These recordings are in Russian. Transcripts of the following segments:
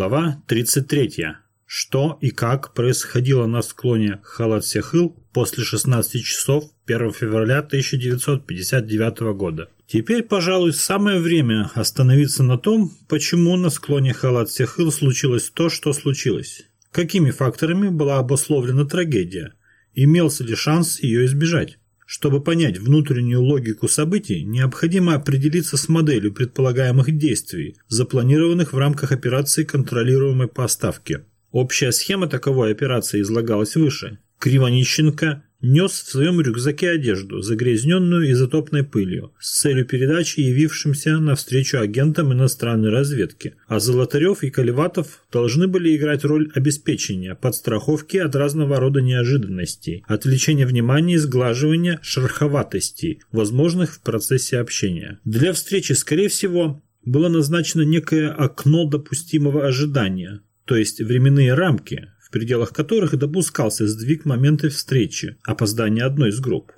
Глава 33. Что и как происходило на склоне Халат-Сехыл после 16 часов 1 февраля 1959 года. Теперь, пожалуй, самое время остановиться на том, почему на склоне Халат-Сехыл случилось то, что случилось. Какими факторами была обусловлена трагедия? Имелся ли шанс ее избежать? Чтобы понять внутреннюю логику событий, необходимо определиться с моделью предполагаемых действий, запланированных в рамках операции контролируемой поставки. Общая схема таковой операции излагалась выше. Кривонищенко нес в своем рюкзаке одежду, загрязненную изотопной пылью, с целью передачи явившимся навстречу агентам иностранной разведки, а Золотарев и Колеватов должны были играть роль обеспечения, подстраховки от разного рода неожиданностей, отвлечения внимания и сглаживания шероховатостей, возможных в процессе общения. Для встречи, скорее всего, было назначено некое окно допустимого ожидания, то есть временные рамки, пределах которых допускался сдвиг момента встречи, опоздания одной из групп.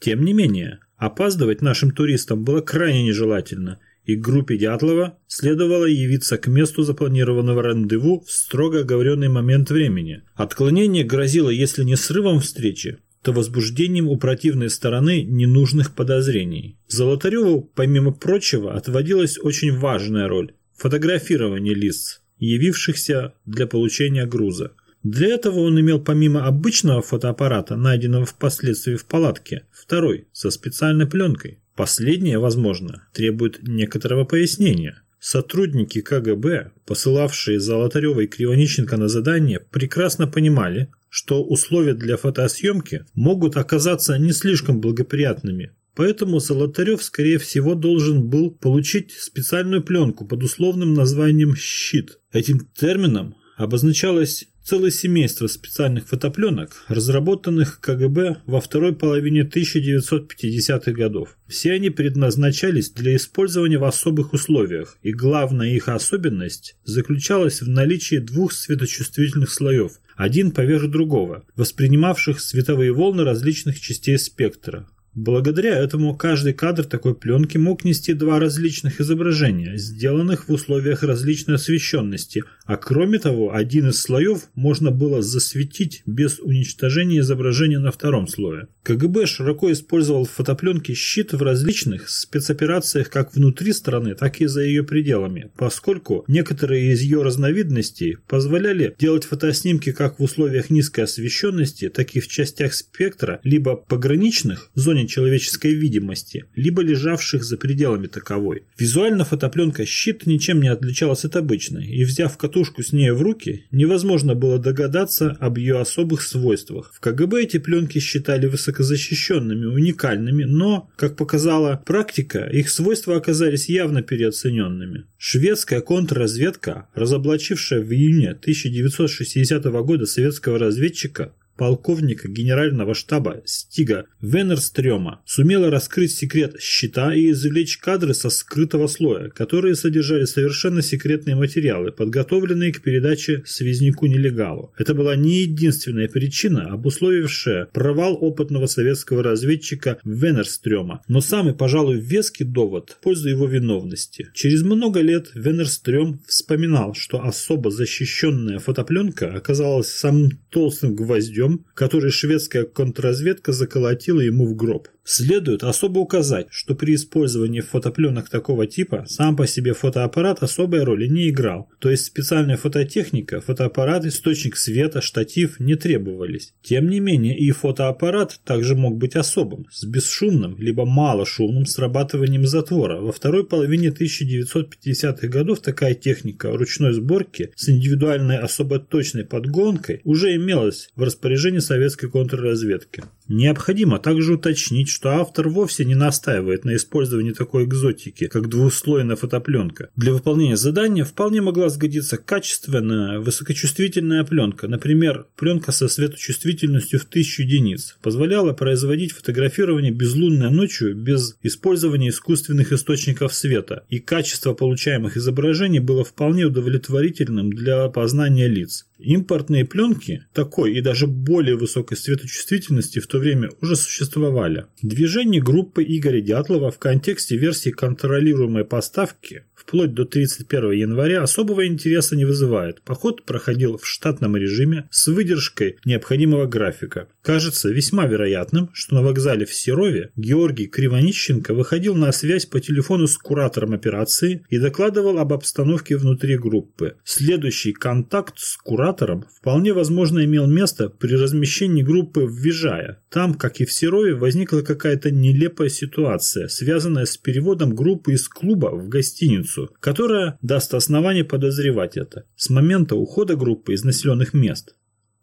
Тем не менее, опаздывать нашим туристам было крайне нежелательно, и группе Дятлова следовало явиться к месту запланированного рандеву в строго оговоренный момент времени. Отклонение грозило, если не срывом встречи, то возбуждением у противной стороны ненужных подозрений. Золотареву, помимо прочего, отводилась очень важная роль – фотографирование лиц, явившихся для получения груза. Для этого он имел помимо обычного фотоаппарата, найденного впоследствии в палатке, второй, со специальной пленкой. Последнее, возможно, требует некоторого пояснения. Сотрудники КГБ, посылавшие Золотарева и Кривониченко на задание, прекрасно понимали, что условия для фотосъемки могут оказаться не слишком благоприятными. Поэтому Золотарев, скорее всего, должен был получить специальную пленку под условным названием «щит». Этим термином обозначалось целое семейство специальных фотопленок, разработанных КГБ во второй половине 1950-х годов. Все они предназначались для использования в особых условиях, и главная их особенность заключалась в наличии двух светочувствительных слоев, один поверх другого, воспринимавших световые волны различных частей спектра. Благодаря этому каждый кадр такой пленки мог нести два различных изображения, сделанных в условиях различной освещенности, а кроме того, один из слоев можно было засветить без уничтожения изображения на втором слое. КГБ широко использовал в фотопленке щит в различных спецоперациях как внутри страны, так и за ее пределами, поскольку некоторые из ее разновидностей позволяли делать фотоснимки как в условиях низкой освещенности, так и в частях спектра, либо пограничных, зоне зоне человеческой видимости, либо лежавших за пределами таковой. Визуально фотопленка щит ничем не отличалась от обычной, и взяв катушку с ней в руки, невозможно было догадаться об ее особых свойствах. В КГБ эти пленки считали высокозащищенными, уникальными, но, как показала практика, их свойства оказались явно переоцененными. Шведская контрразведка, разоблачившая в июне 1960 года советского разведчика, полковника генерального штаба Стига Венерстрёма сумела раскрыть секрет щита и извлечь кадры со скрытого слоя, которые содержали совершенно секретные материалы, подготовленные к передаче связнику-нелегалу. Это была не единственная причина, обусловившая провал опытного советского разведчика Венерстрёма, но самый, пожалуй, веский довод в пользу его виновности. Через много лет Венерстрём вспоминал, что особо защищенная фотопленка оказалась самым толстым гвоздем который шведская контрразведка заколотила ему в гроб. Следует особо указать, что при использовании фотопленок такого типа сам по себе фотоаппарат особой роли не играл, то есть специальная фототехника, фотоаппарат, источник света, штатив не требовались. Тем не менее и фотоаппарат также мог быть особым, с бесшумным либо малошумным срабатыванием затвора. Во второй половине 1950-х годов такая техника ручной сборки с индивидуальной особо точной подгонкой уже имелась в распоряжении советской контрразведки. Необходимо также уточнить, что автор вовсе не настаивает на использовании такой экзотики, как двухслойная фотопленка. Для выполнения задания вполне могла сгодиться качественная высокочувствительная пленка, например, пленка со светочувствительностью в 1000 единиц, позволяла производить фотографирование безлунной ночью без использования искусственных источников света, и качество получаемых изображений было вполне удовлетворительным для опознания лиц. Импортные пленки такой и даже более высокой светочувствительности в то время уже существовали. Движение группы Игоря Дятлова в контексте версии контролируемой поставки вплоть до 31 января особого интереса не вызывает. Поход проходил в штатном режиме с выдержкой необходимого графика. Кажется весьма вероятным, что на вокзале в Серове Георгий Кривонищенко выходил на связь по телефону с куратором операции и докладывал об обстановке внутри группы. Следующий контакт с куратором вполне возможно имел место при размещении группы в Вижая. Там, как и в Серове, возникла какая-то нелепая ситуация, связанная с переводом группы из клуба в гостиницу, которая даст основание подозревать это. С момента ухода группы из населенных мест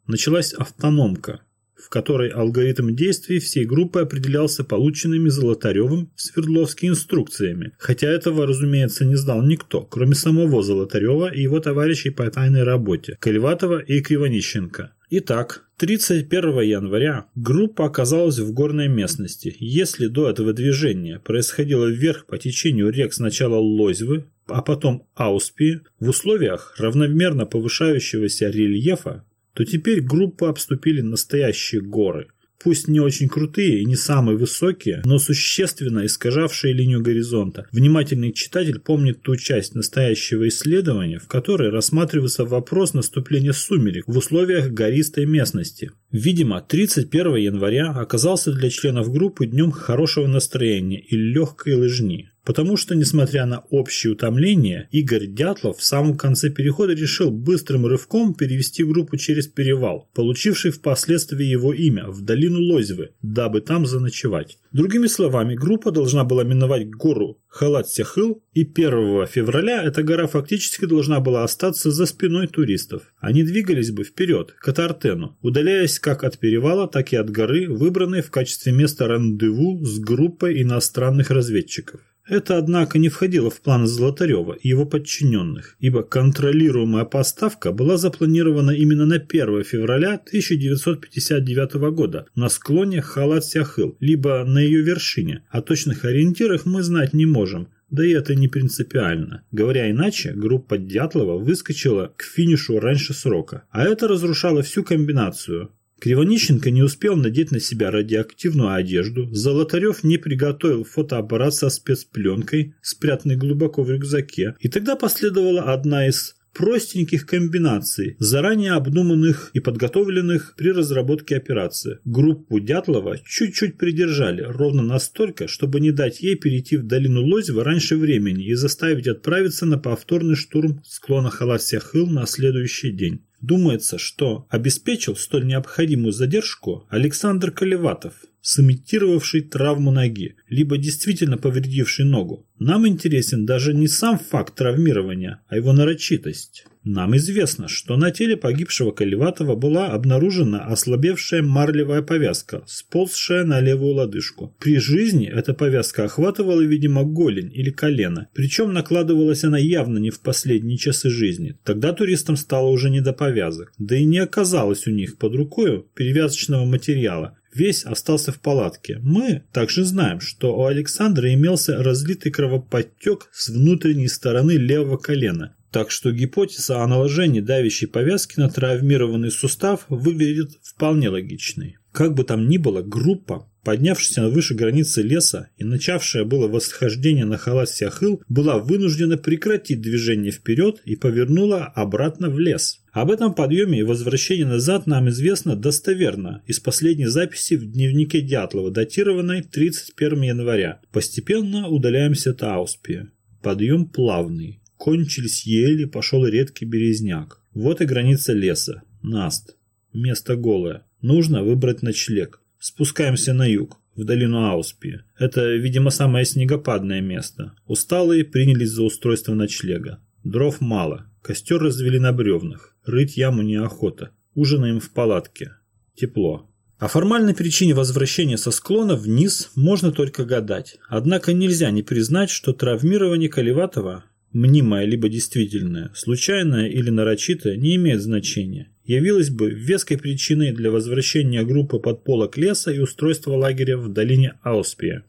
началась автономка, в которой алгоритм действий всей группы определялся полученными Золотаревым в Свердловске инструкциями, хотя этого, разумеется, не знал никто, кроме самого Золотарева и его товарищей по тайной работе Каливатова и Кривонищенко. Итак, 31 января группа оказалась в горной местности. Если до этого движения происходило вверх по течению рек сначала Лозьвы, а потом Ауспи, в условиях равномерно повышающегося рельефа то теперь группу обступили настоящие горы. Пусть не очень крутые и не самые высокие, но существенно искажавшие линию горизонта. Внимательный читатель помнит ту часть настоящего исследования, в которой рассматривается вопрос наступления сумерек в условиях гористой местности. Видимо, 31 января оказался для членов группы днем хорошего настроения и легкой лыжни. Потому что, несмотря на общее утомление, Игорь Дятлов в самом конце перехода решил быстрым рывком перевести группу через перевал, получивший впоследствии его имя, в долину Лозьвы, дабы там заночевать. Другими словами, группа должна была миновать гору Холат-Сяхыл, и 1 февраля эта гора фактически должна была остаться за спиной туристов. Они двигались бы вперед, к Отортену, удаляясь как от перевала, так и от горы, выбранной в качестве места рандеву с группой иностранных разведчиков. Это, однако, не входило в планы Золотарева и его подчиненных, ибо контролируемая поставка была запланирована именно на 1 февраля 1959 года на склоне Холат-Сяхыл, либо на ее вершине. О точных ориентирах мы знать не можем, да и это не принципиально. Говоря иначе, группа Дятлова выскочила к финишу раньше срока. А это разрушало всю комбинацию. Кривонищенко не успел надеть на себя радиоактивную одежду, Золотарев не приготовил фотоаппарат со спецпленкой, спрятанный глубоко в рюкзаке, и тогда последовала одна из простеньких комбинаций, заранее обдуманных и подготовленных при разработке операции. Группу Дятлова чуть-чуть придержали, ровно настолько, чтобы не дать ей перейти в долину Лозева раньше времени и заставить отправиться на повторный штурм склона Халасия-Хыл на следующий день. Думается, что обеспечил столь необходимую задержку Александр Колеватов, сымитировавший травму ноги, либо действительно повредивший ногу. Нам интересен даже не сам факт травмирования, а его нарочитость. Нам известно, что на теле погибшего Колеватова была обнаружена ослабевшая марлевая повязка, сползшая на левую лодыжку. При жизни эта повязка охватывала, видимо, голень или колено, причем накладывалась она явно не в последние часы жизни. Тогда туристам стало уже не до повязок, да и не оказалось у них под рукой перевязочного материала, весь остался в палатке. Мы также знаем, что у Александра имелся разлитый кровоподтек с внутренней стороны левого колена. Так что гипотеза о наложении давящей повязки на травмированный сустав выглядит вполне логичной. Как бы там ни было, группа, поднявшаяся выше границы леса и начавшая было восхождение на халат Сяхыл, была вынуждена прекратить движение вперед и повернула обратно в лес. Об этом подъеме и возвращении назад нам известно достоверно из последней записи в дневнике Дятлова, датированной 31 января. Постепенно удаляемся от Ауспия. Подъем плавный. Кончились ели, пошел редкий березняк. Вот и граница леса. Наст. Место голое. Нужно выбрать ночлег. Спускаемся на юг, в долину Ауспи. Это, видимо, самое снегопадное место. Усталые принялись за устройство ночлега. Дров мало. Костер развели на бревнах. Рыть яму неохота. Ужинаем в палатке. Тепло. О формальной причине возвращения со склона вниз можно только гадать. Однако нельзя не признать, что травмирование Колеватова, мнимое либо действительное, случайное или нарочитое, не имеет значения. Явилось бы веской причиной для возвращения группы под полок леса и устройства лагеря в долине Ауспия.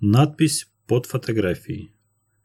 Надпись под фотографией.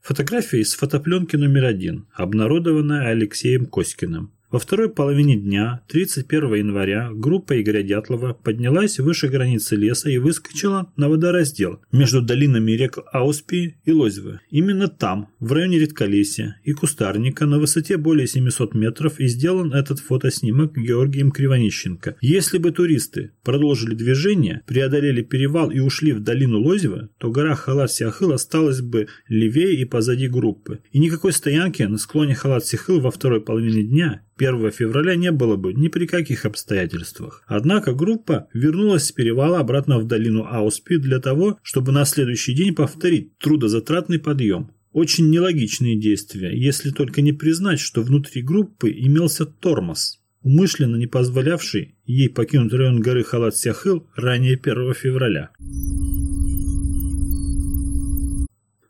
Фотография из фотопленки номер один, обнародованная Алексеем Коськиным. Во второй половине дня, 31 января, группа Игоря Дятлова поднялась выше границы леса и выскочила на водораздел между долинами рек Ауспи и Лозьвы. Именно там, в районе редколесья и кустарника на высоте более 700 метров и сделан этот фотоснимок Георгием Кривонищенко. Если бы туристы продолжили движение, преодолели перевал и ушли в долину Лозьвы, то гора Халат-Сиахыл осталась бы левее и позади группы. И никакой стоянки на склоне Халат-Сиахыл во второй половине дня 1 февраля не было бы ни при каких обстоятельствах. Однако группа вернулась с перевала обратно в долину Ауспи для того, чтобы на следующий день повторить трудозатратный подъем. Очень нелогичные действия, если только не признать, что внутри группы имелся тормоз, умышленно не позволявший ей покинуть район горы Халат-Сяхыл ранее 1 февраля.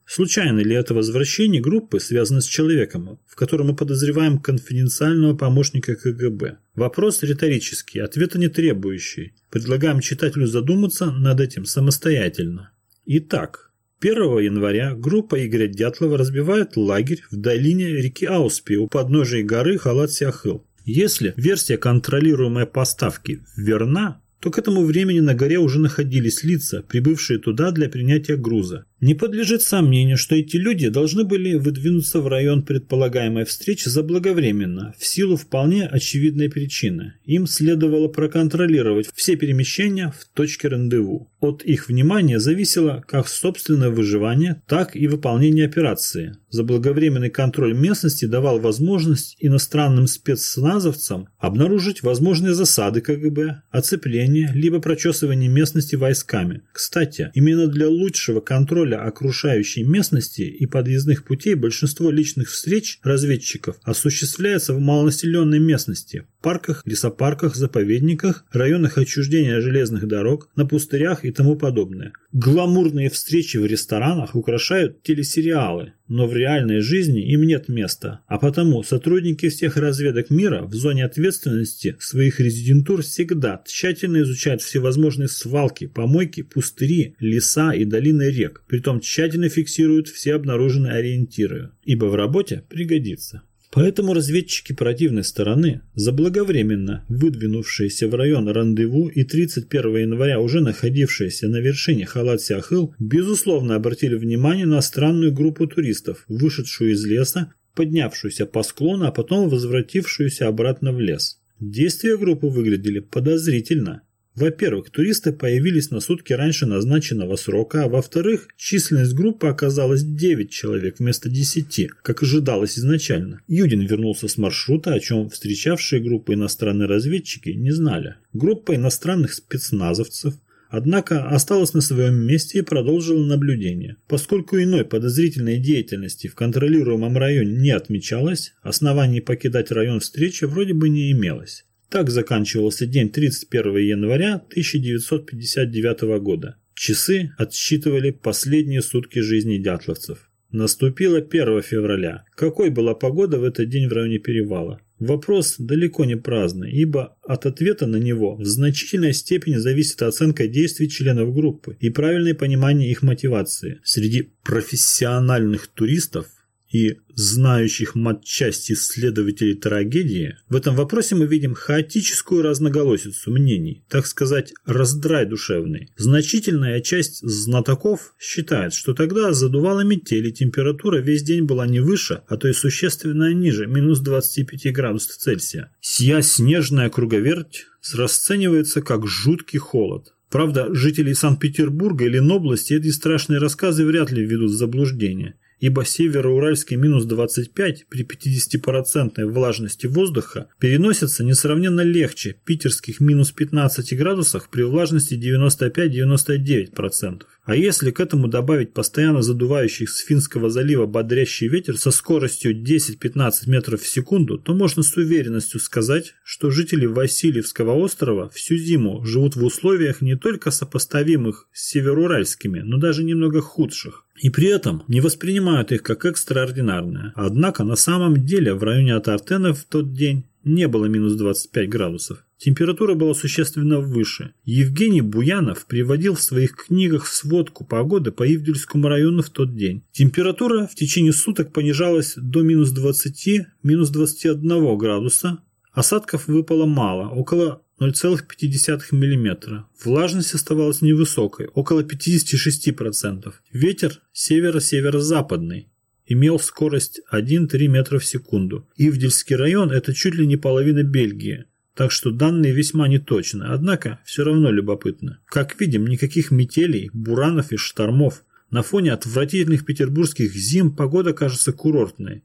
Случайно ли это возвращение группы связано с человеком, в котором мы подозреваем конфиденциального помощника КГБ? Вопрос риторический, ответа не требующий. Предлагаем читателю задуматься над этим самостоятельно. Итак, 1 января группа Игоря Дятлова разбивает лагерь в долине реки Ауспи у подножия горы Халат-Сиахыл. Если версия контролируемой поставки верна, то к этому времени на горе уже находились лица, прибывшие туда для принятия груза. Не подлежит сомнению, что эти люди должны были выдвинуться в район предполагаемой встречи заблаговременно, в силу вполне очевидной причины. Им следовало проконтролировать все перемещения в точке рандеву. От их внимания зависело как собственное выживание, так и выполнение операции. Заблаговременный контроль местности давал возможность иностранным спецназовцам обнаружить возможные засады КГБ, оцепление, либо прочесывание местности войсками. Кстати, именно для лучшего контроля контроля окружающей местности и подъездных путей большинство личных встреч разведчиков осуществляется в малонаселенной местности, парках, лесопарках, заповедниках, районах отчуждения железных дорог, на пустырях и тому подобное. Гламурные встречи в ресторанах украшают телесериалы, но в реальной жизни им нет места, а потому сотрудники всех разведок мира в зоне ответственности своих резидентур всегда тщательно изучают всевозможные свалки, помойки, пустыри, леса и долины рек, притом тщательно фиксируют все обнаруженные ориентиры, ибо в работе пригодится. Поэтому разведчики противной стороны, заблаговременно выдвинувшиеся в район рандеву и 31 января уже находившиеся на вершине Халат-Сяхыл, безусловно обратили внимание на странную группу туристов, вышедшую из леса, поднявшуюся по склону, а потом возвратившуюся обратно в лес. Действия группы выглядели подозрительно. Во-первых, туристы появились на сутки раньше назначенного срока, а во-вторых, численность группы оказалась 9 человек вместо 10, как ожидалось изначально. Юдин вернулся с маршрута, о чем встречавшие группы иностранные разведчики не знали. Группа иностранных спецназовцев Однако осталась на своем месте и продолжила наблюдение. Поскольку иной подозрительной деятельности в контролируемом районе не отмечалось, оснований покидать район встречи вроде бы не имелось. Так заканчивался день 31 января 1959 года. Часы отсчитывали последние сутки жизни дятловцев. Наступило 1 февраля. Какой была погода в этот день в районе перевала? Вопрос далеко не праздный, ибо от ответа на него в значительной степени зависит оценка действий членов группы и правильное понимание их мотивации. Среди профессиональных туристов и знающих матчасть исследователей трагедии, в этом вопросе мы видим хаотическую разноголосицу мнений, так сказать, раздрай душевный. Значительная часть знатоков считает, что тогда задувала метель и температура весь день была не выше, а то и существенно ниже, минус 25 градусов Цельсия. Сия снежная круговерть расценивается как жуткий холод. Правда, жители Санкт-Петербурга или Ленобласти эти страшные рассказы вряд ли введут в заблуждение ибо североуральский минус 25 при 50% влажности воздуха переносится несравненно легче питерских минус 15 градусах при влажности 95-99%. А если к этому добавить постоянно задувающий с Финского залива бодрящий ветер со скоростью 10-15 метров в секунду, то можно с уверенностью сказать, что жители Васильевского острова всю зиму живут в условиях не только сопоставимых с североуральскими, но даже немного худших. И при этом не воспринимают их как экстраординарные. Однако на самом деле в районе Атартена в тот день не было минус 25 градусов. Температура была существенно выше. Евгений Буянов приводил в своих книгах сводку погоды по Ивдельскому району в тот день. Температура в течение суток понижалась до минус 20, минус 21 градуса, Осадков выпало мало, около 0,5 мм. Влажность оставалась невысокой, около 56%. Ветер северо-северо-западный. Имел скорость 1-3 метра в секунду. Ивдельский район – это чуть ли не половина Бельгии. Так что данные весьма неточны, однако все равно любопытно. Как видим, никаких метелей, буранов и штормов. На фоне отвратительных петербургских зим погода кажется курортной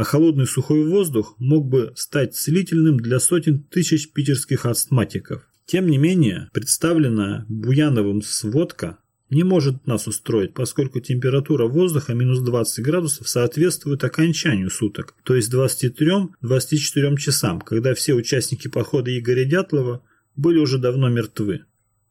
а холодный сухой воздух мог бы стать целительным для сотен тысяч питерских астматиков. Тем не менее, представленная Буяновым сводка не может нас устроить, поскольку температура воздуха минус 20 градусов соответствует окончанию суток, то есть 23-24 часам, когда все участники похода Игоря Дятлова были уже давно мертвы.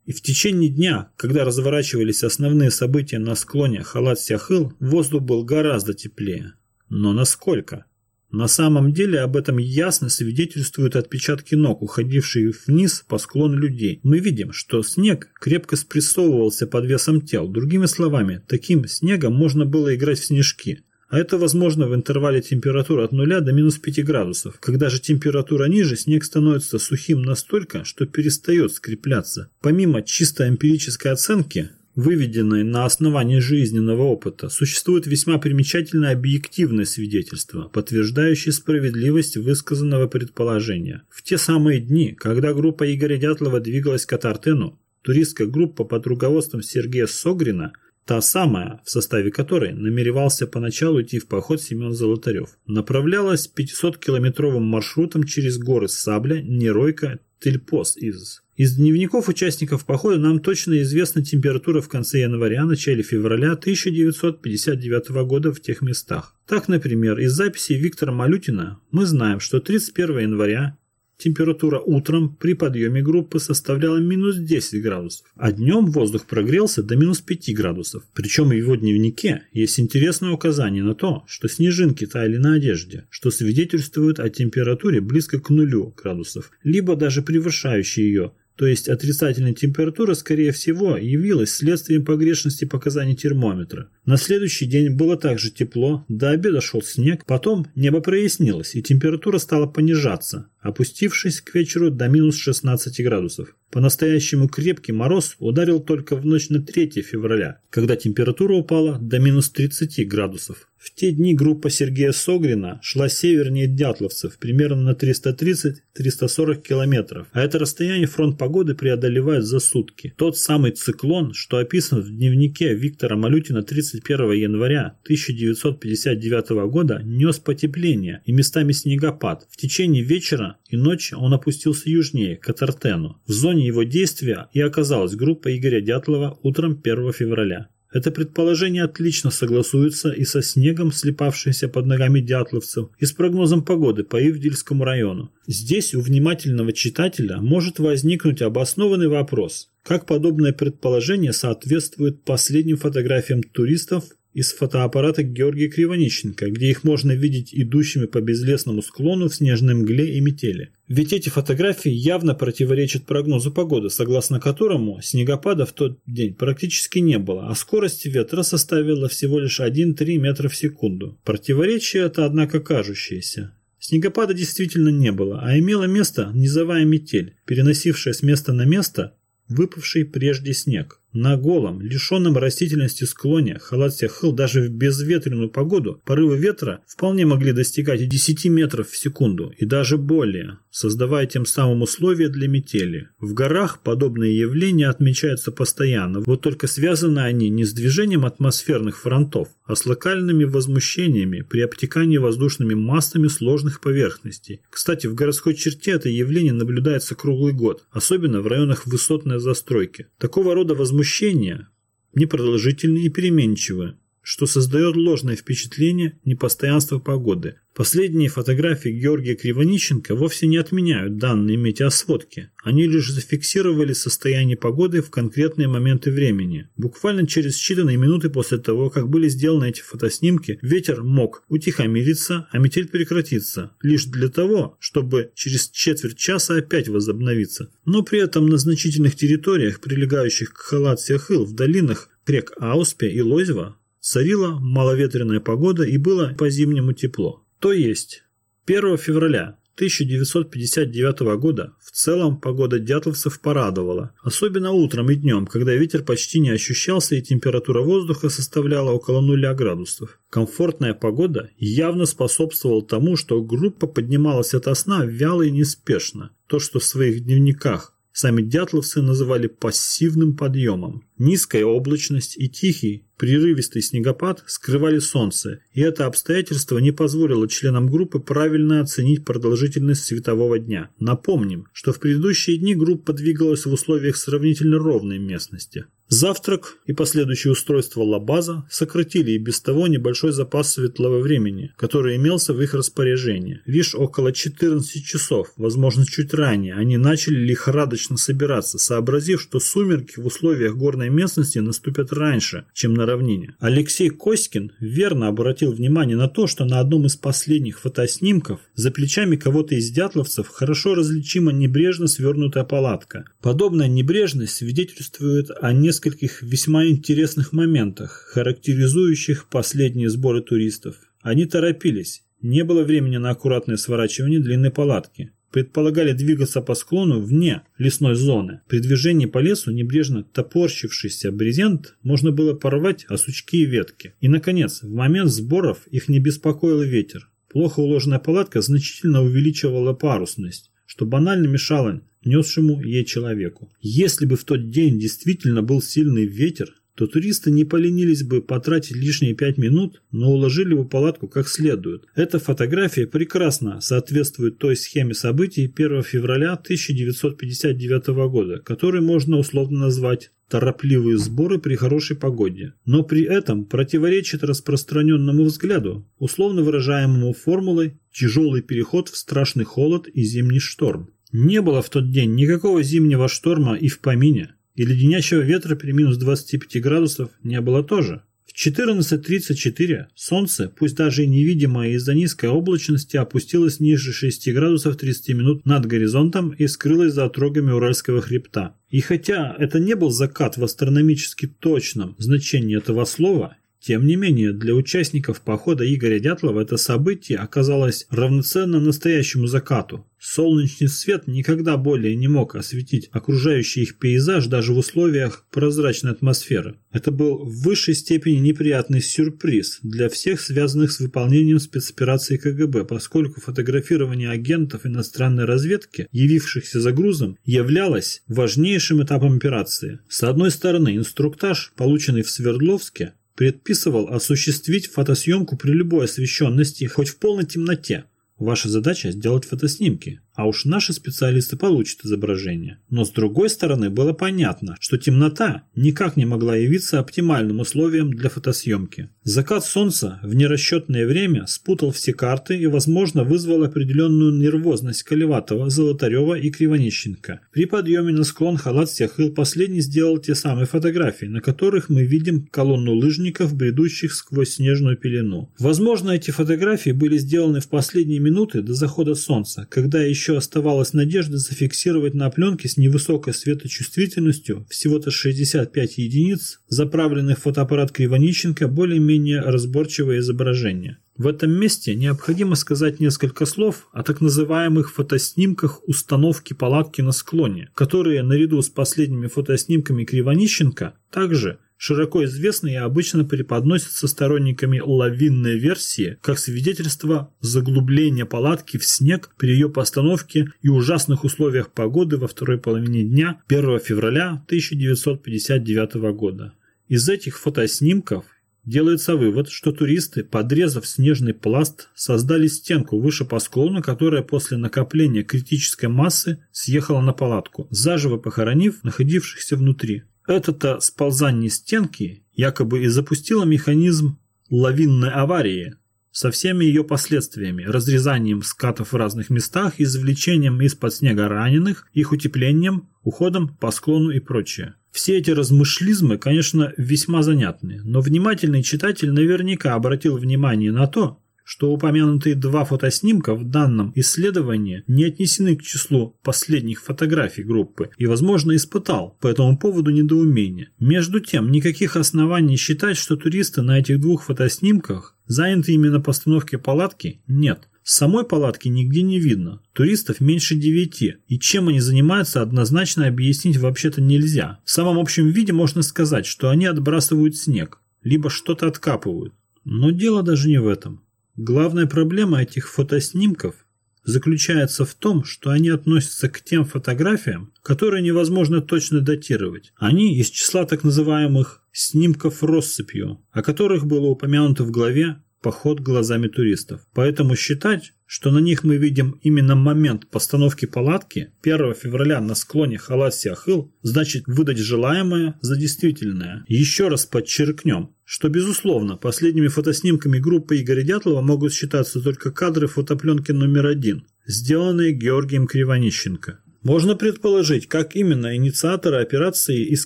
И в течение дня, когда разворачивались основные события на склоне Халат-Сяхыл, воздух был гораздо теплее. Но насколько? На самом деле об этом ясно свидетельствуют отпечатки ног, уходившие вниз по склону людей. Мы видим, что снег крепко спрессовывался под весом тел. Другими словами, таким снегом можно было играть в снежки. А это возможно в интервале температуры от 0 до минус 5 градусов. Когда же температура ниже, снег становится сухим настолько, что перестает скрепляться. Помимо чисто эмпирической оценки, выведенные на основании жизненного опыта, существует весьма примечательное объективное свидетельство, подтверждающее справедливость высказанного предположения. В те самые дни, когда группа Игоря Дятлова двигалась к Атартену, туристская группа под руководством Сергея Согрина – Та самая, в составе которой намеревался поначалу идти в поход Семен Золотарев. Направлялась 500-километровым маршрутом через горы Сабля, Неройка, Тельпос из из дневников участников похода нам точно известна температура в конце января, начале февраля 1959 года в тех местах. Так, например, из записей Виктора Малютина мы знаем, что 31 января Температура утром при подъеме группы составляла минус 10 градусов, а днем воздух прогрелся до минус 5 градусов. Причем в его дневнике есть интересное указание на то, что снежинки таяли на одежде, что свидетельствует о температуре близко к нулю градусов, либо даже превышающей ее, то есть отрицательная температура, скорее всего, явилась следствием погрешности показаний термометра. На следующий день было также тепло, до обеда шел снег, потом небо прояснилось и температура стала понижаться, опустившись к вечеру до минус 16 градусов. По-настоящему крепкий мороз ударил только в ночь на 3 февраля, когда температура упала до минус 30 градусов. В те дни группа Сергея Согрина шла севернее Дятловцев, примерно на 330-340 километров, а это расстояние фронт погоды преодолевает за сутки. Тот самый циклон, что описан в дневнике Виктора Малютина 31 января 1959 года, нес потепление и местами снегопад. В течение вечера и ночи он опустился южнее, к Атартену. В зоне его действия и оказалась группа Игоря Дятлова утром 1 февраля. Это предположение отлично согласуется и со снегом, слепавшимся под ногами дятловцев, и с прогнозом погоды по Ивдельскому району. Здесь у внимательного читателя может возникнуть обоснованный вопрос, как подобное предположение соответствует последним фотографиям туристов из фотоаппарата Георгия Кривонищенко, где их можно видеть идущими по безлесному склону в снежной мгле и метели. Ведь эти фотографии явно противоречат прогнозу погоды, согласно которому снегопада в тот день практически не было, а скорость ветра составила всего лишь 1-3 метра в секунду. Противоречие это, однако, кажущееся. Снегопада действительно не было, а имела место низовая метель, переносившая с места на место выпавший прежде снег. На голом, лишенном растительности склоне Халат-Сяхыл даже в безветренную погоду порывы ветра вполне могли достигать и 10 метров в секунду, и даже более, создавая тем самым условия для метели. В горах подобные явления отмечаются постоянно, вот только связаны они не с движением атмосферных фронтов, а с локальными возмущениями при обтекании воздушными массами сложных поверхностей. Кстати, в городской черте это явление наблюдается круглый год, особенно в районах высотной застройки. Такого рода возмущения возмущения непродолжительны и переменчивы, что создает ложное впечатление непостоянства погоды. Последние фотографии Георгия Кривонищенко вовсе не отменяют данные метеосводки. Они лишь зафиксировали состояние погоды в конкретные моменты времени. Буквально через считанные минуты после того, как были сделаны эти фотоснимки, ветер мог утихомириться, а метель прекратиться, лишь для того, чтобы через четверть часа опять возобновиться. Но при этом на значительных территориях, прилегающих к Халат-Сяхыл, в долинах рек Ауспе и Лозева, царила маловетренная погода и было по-зимнему тепло. То есть 1 февраля 1959 года в целом погода дятловцев порадовала, особенно утром и днем, когда ветер почти не ощущался и температура воздуха составляла около нуля градусов. Комфортная погода явно способствовала тому, что группа поднималась от сна вяло и неспешно, то, что в своих дневниках сами дятловцы называли пассивным подъемом. Низкая облачность и тихий, прерывистый снегопад скрывали солнце, и это обстоятельство не позволило членам группы правильно оценить продолжительность светового дня. Напомним, что в предыдущие дни группа двигалась в условиях сравнительно ровной местности. Завтрак и последующее устройство лабаза сократили и без того небольшой запас светлого времени, который имелся в их распоряжении. Лишь около 14 часов, возможно чуть ранее, они начали лихорадочно собираться, сообразив, что сумерки в условиях горной местности наступят раньше, чем на равнине. Алексей Коськин верно обратил внимание на то, что на одном из последних фотоснимков за плечами кого-то из дятловцев хорошо различима небрежно свернутая палатка. Подобная небрежность свидетельствует о нескольких нескольких весьма интересных моментах, характеризующих последние сборы туристов. Они торопились, не было времени на аккуратное сворачивание длинной палатки. Предполагали двигаться по склону вне лесной зоны. При движении по лесу небрежно топорщившийся брезент можно было порвать о сучки и ветки. И, наконец, в момент сборов их не беспокоил ветер. Плохо уложенная палатка значительно увеличивала парусность, что банально мешало несшему ей человеку. Если бы в тот день действительно был сильный ветер, то туристы не поленились бы потратить лишние пять минут, но уложили бы палатку как следует. Эта фотография прекрасно соответствует той схеме событий 1 февраля 1959 года, которую можно условно назвать торопливые сборы при хорошей погоде, но при этом противоречит распространенному взгляду, условно выражаемому формулой «тяжелый переход в страшный холод и зимний шторм». Не было в тот день никакого зимнего шторма и в помине, и леденящего ветра при минус 25 градусов не было тоже. В 14.34 солнце, пусть даже и невидимое из-за низкой облачности, опустилось ниже 6 градусов 30 минут над горизонтом и скрылось за отрогами Уральского хребта. И хотя это не был закат в астрономически точном значении этого слова, тем не менее, для участников похода Игоря Дятлова это событие оказалось равноценно настоящему закату. Солнечный свет никогда более не мог осветить окружающий их пейзаж даже в условиях прозрачной атмосферы. Это был в высшей степени неприятный сюрприз для всех связанных с выполнением спецоперации КГБ, поскольку фотографирование агентов иностранной разведки, явившихся за грузом, являлось важнейшим этапом операции. С одной стороны, инструктаж, полученный в Свердловске, предписывал осуществить фотосъемку при любой освещенности, хоть в полной темноте. Ваша задача сделать фотоснимки, а уж наши специалисты получат изображение. Но с другой стороны было понятно, что темнота никак не могла явиться оптимальным условием для фотосъемки. Закат солнца в нерасчетное время спутал все карты и, возможно, вызвал определенную нервозность Колеватова, Золотарева и Кривонищенко. При подъеме на склон халат Сяхыл последний сделал те самые фотографии, на которых мы видим колонну лыжников, бредущих сквозь снежную пелену. Возможно, эти фотографии были сделаны в последние минуты до захода солнца, когда еще еще оставалась надежда зафиксировать на пленке с невысокой светочувствительностью всего-то 65 единиц, заправленных в фотоаппарат Кривонищенко, более-менее разборчивое изображение. В этом месте необходимо сказать несколько слов о так называемых фотоснимках установки палатки на склоне, которые наряду с последними фотоснимками Кривонищенко также широко известны и обычно преподносятся сторонниками лавинной версии как свидетельство заглубления палатки в снег при ее постановке и ужасных условиях погоды во второй половине дня 1 февраля 1959 года. Из этих фотоснимков Делается вывод, что туристы, подрезав снежный пласт, создали стенку выше по склону, которая после накопления критической массы съехала на палатку, заживо похоронив находившихся внутри. Это-то сползание стенки якобы и запустило механизм лавинной аварии со всеми ее последствиями, разрезанием скатов в разных местах, извлечением из-под снега раненых, их утеплением, уходом по склону и прочее. Все эти размышлизмы, конечно, весьма занятны, но внимательный читатель наверняка обратил внимание на то, что упомянутые два фотоснимка в данном исследовании не отнесены к числу последних фотографий группы и, возможно, испытал по этому поводу недоумение. Между тем, никаких оснований считать, что туристы на этих двух фотоснимках Заняты именно постановкой палатки? Нет. Самой палатки нигде не видно. Туристов меньше девяти. И чем они занимаются, однозначно объяснить вообще-то нельзя. В самом общем виде можно сказать, что они отбрасывают снег. Либо что-то откапывают. Но дело даже не в этом. Главная проблема этих фотоснимков заключается в том, что они относятся к тем фотографиям, которые невозможно точно датировать. Они из числа так называемых снимков россыпью, о которых было упомянуто в главе поход глазами туристов. Поэтому считать, что на них мы видим именно момент постановки палатки 1 февраля на склоне Халат-Сиахыл, значит выдать желаемое за действительное. Еще раз подчеркнем, что безусловно последними фотоснимками группы Игоря Дятлова могут считаться только кадры фотопленки номер один, сделанные Георгием Кривонищенко. Можно предположить, как именно инициаторы операции из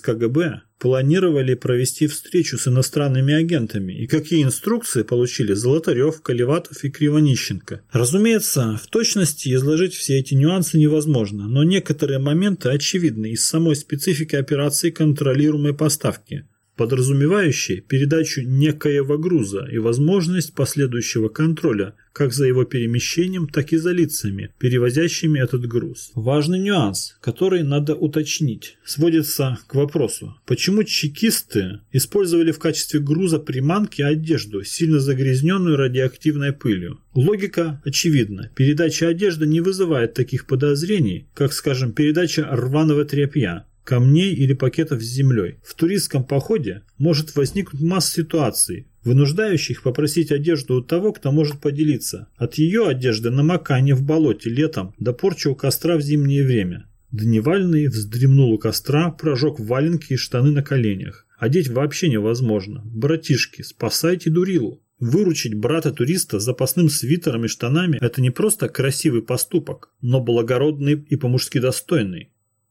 КГБ планировали провести встречу с иностранными агентами и какие инструкции получили Золотарев, Колеватов и Кривонищенко. Разумеется, в точности изложить все эти нюансы невозможно, но некоторые моменты очевидны из самой специфики операции контролируемой поставки – подразумевающий передачу некоего груза и возможность последующего контроля как за его перемещением, так и за лицами, перевозящими этот груз. Важный нюанс, который надо уточнить, сводится к вопросу, почему чекисты использовали в качестве груза приманки одежду, сильно загрязненную радиоактивной пылью. Логика очевидна. Передача одежды не вызывает таких подозрений, как, скажем, передача рваного тряпья камней или пакетов с землей. В туристском походе может возникнуть масса ситуаций, вынуждающих попросить одежду у того, кто может поделиться. От ее одежды намокание в болоте летом до порчи у костра в зимнее время. Дневальный вздремнул у костра, прожег валенки и штаны на коленях. Одеть вообще невозможно. Братишки, спасайте дурилу. Выручить брата-туриста запасным свитером и штанами – это не просто красивый поступок, но благородный и по-мужски достойный.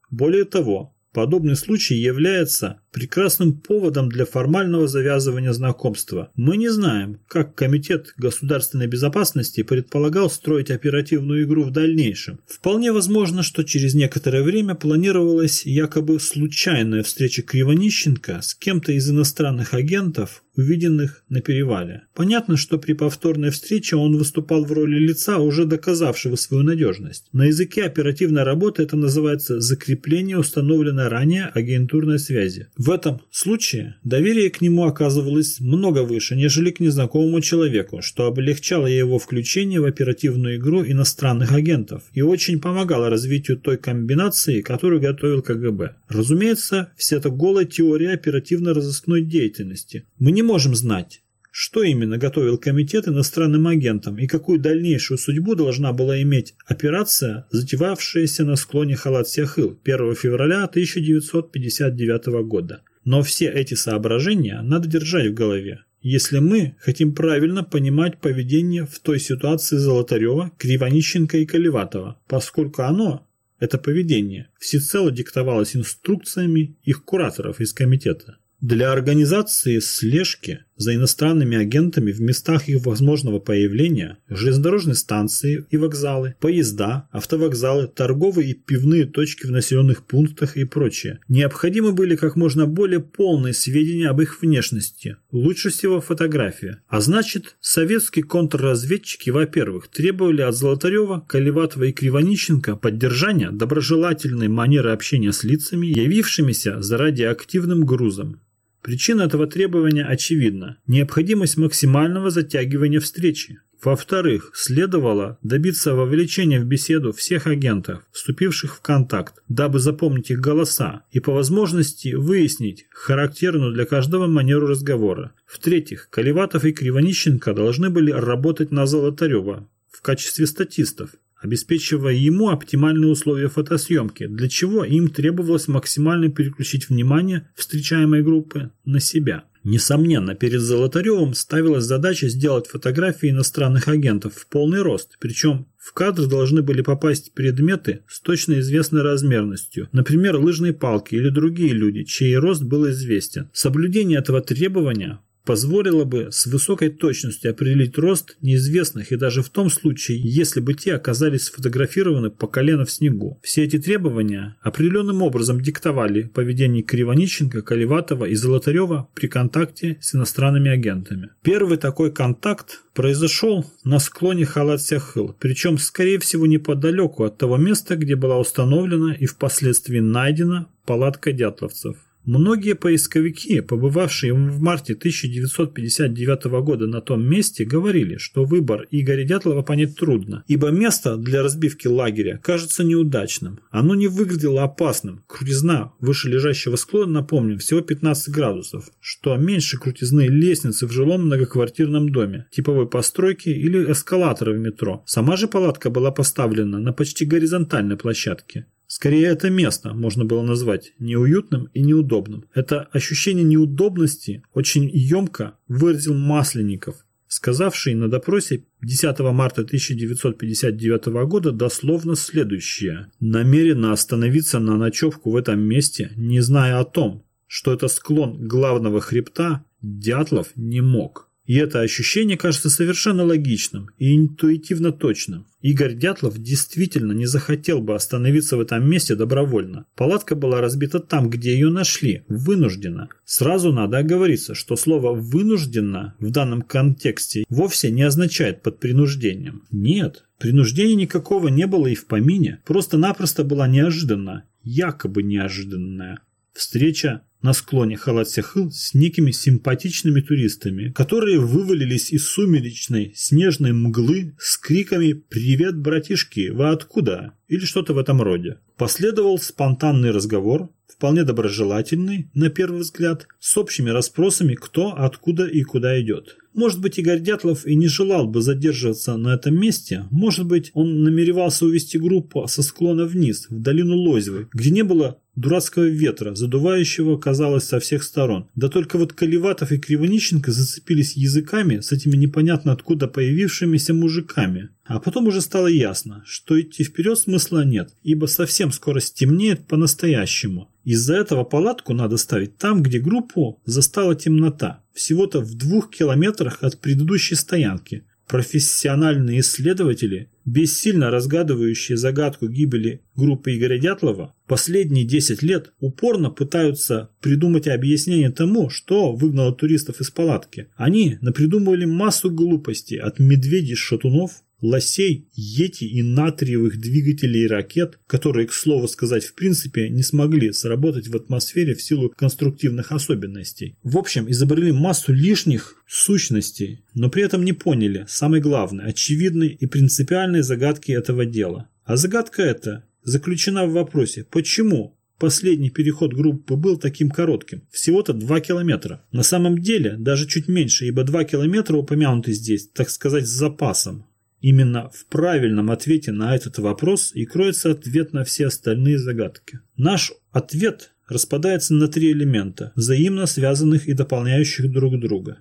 Более того, Подобный случай является прекрасным поводом для формального завязывания знакомства. Мы не знаем, как Комитет государственной безопасности предполагал строить оперативную игру в дальнейшем. Вполне возможно, что через некоторое время планировалась якобы случайная встреча Кривонищенко с кем-то из иностранных агентов увиденных на перевале. Понятно, что при повторной встрече он выступал в роли лица, уже доказавшего свою надежность. На языке оперативной работы это называется закрепление установленной ранее агентурной связи. В этом случае доверие к нему оказывалось много выше, нежели к незнакомому человеку, что облегчало его включение в оперативную игру иностранных агентов и очень помогало развитию той комбинации, которую готовил КГБ. Разумеется, вся эта голая теория оперативно-розыскной деятельности. Мы не можем знать, что именно готовил комитет иностранным агентам и какую дальнейшую судьбу должна была иметь операция, затевавшаяся на склоне Халат-Сяхыл 1 февраля 1959 года. Но все эти соображения надо держать в голове, если мы хотим правильно понимать поведение в той ситуации Золотарева, Кривонищенко и Колеватова, поскольку оно, это поведение, всецело диктовалось инструкциями их кураторов из комитета. Для организации слежки за иностранными агентами в местах их возможного появления, железнодорожные станции и вокзалы, поезда, автовокзалы, торговые и пивные точки в населенных пунктах и прочее. Необходимы были как можно более полные сведения об их внешности, лучше всего фотография. А значит, советские контрразведчики, во-первых, требовали от Золотарева, Колеватова и Кривонищенко поддержания доброжелательной манеры общения с лицами, явившимися за радиоактивным грузом. Причина этого требования очевидна – необходимость максимального затягивания встречи. Во-вторых, следовало добиться вовлечения в беседу всех агентов, вступивших в контакт, дабы запомнить их голоса и по возможности выяснить характерную для каждого манеру разговора. В-третьих, Колеватов и Кривонищенко должны были работать на Золотарева в качестве статистов, обеспечивая ему оптимальные условия фотосъемки, для чего им требовалось максимально переключить внимание встречаемой группы на себя. Несомненно, перед Золотаревым ставилась задача сделать фотографии иностранных агентов в полный рост, причем в кадр должны были попасть предметы с точно известной размерностью, например, лыжные палки или другие люди, чей рост был известен. Соблюдение этого требования позволило бы с высокой точностью определить рост неизвестных и даже в том случае, если бы те оказались сфотографированы по колено в снегу. Все эти требования определенным образом диктовали поведение Кривонищенко, Каливатова и Золотарева при контакте с иностранными агентами. Первый такой контакт произошел на склоне Халат-Сяхыл, причем, скорее всего, неподалеку от того места, где была установлена и впоследствии найдена палатка дятловцев. Многие поисковики, побывавшие в марте 1959 года на том месте, говорили, что выбор Игоря Дятлова понять трудно, ибо место для разбивки лагеря кажется неудачным. Оно не выглядело опасным. Крутизна выше лежащего склона, напомним, всего 15 градусов, что меньше крутизны лестницы в жилом многоквартирном доме, типовой постройки или эскалатора в метро. Сама же палатка была поставлена на почти горизонтальной площадке. Скорее, это место можно было назвать неуютным и неудобным. Это ощущение неудобности очень емко выразил Масленников, сказавший на допросе 10 марта 1959 года дословно следующее. «Намеренно остановиться на ночевку в этом месте, не зная о том, что это склон главного хребта, Дятлов не мог». И это ощущение кажется совершенно логичным и интуитивно точным. Игорь Дятлов действительно не захотел бы остановиться в этом месте добровольно. Палатка была разбита там, где ее нашли, вынужденно. Сразу надо оговориться, что слово «вынужденно» в данном контексте вовсе не означает под принуждением. Нет, принуждения никакого не было и в помине, просто-напросто была неожиданна, якобы неожиданная. Встреча на склоне Халат-Сяхыл с некими симпатичными туристами, которые вывалились из сумеречной снежной мглы с криками «Привет, братишки! Вы откуда?» или что-то в этом роде. Последовал спонтанный разговор, вполне доброжелательный, на первый взгляд, с общими расспросами, кто, откуда и куда идет. Может быть, Игорь Дятлов и не желал бы задерживаться на этом месте, может быть, он намеревался увести группу со склона вниз, в долину Лозевой, где не было дурацкого ветра, задувающего, казалось, со всех сторон. Да только вот Каливатов и Кривонищенко зацепились языками с этими непонятно откуда появившимися мужиками. А потом уже стало ясно, что идти вперед смысла нет, ибо совсем скоро стемнеет по-настоящему. Из-за этого палатку надо ставить там, где группу застала темнота, всего-то в двух километрах от предыдущей стоянки. Профессиональные исследователи, бессильно разгадывающие загадку гибели группы Игоря Дятлова, последние 10 лет упорно пытаются придумать объяснение тому, что выгнало туристов из палатки. Они напридумывали массу глупостей от медведей-шатунов лосей, йети и натриевых двигателей ракет, которые, к слову сказать, в принципе не смогли сработать в атмосфере в силу конструктивных особенностей. В общем, изобрели массу лишних сущностей, но при этом не поняли самой главной, очевидной и принципиальной загадки этого дела. А загадка эта заключена в вопросе, почему последний переход группы был таким коротким, всего-то 2 километра. На самом деле даже чуть меньше, ибо 2 километра упомянуты здесь, так сказать, с запасом. Именно в правильном ответе на этот вопрос и кроется ответ на все остальные загадки. Наш ответ распадается на три элемента, взаимно связанных и дополняющих друг друга.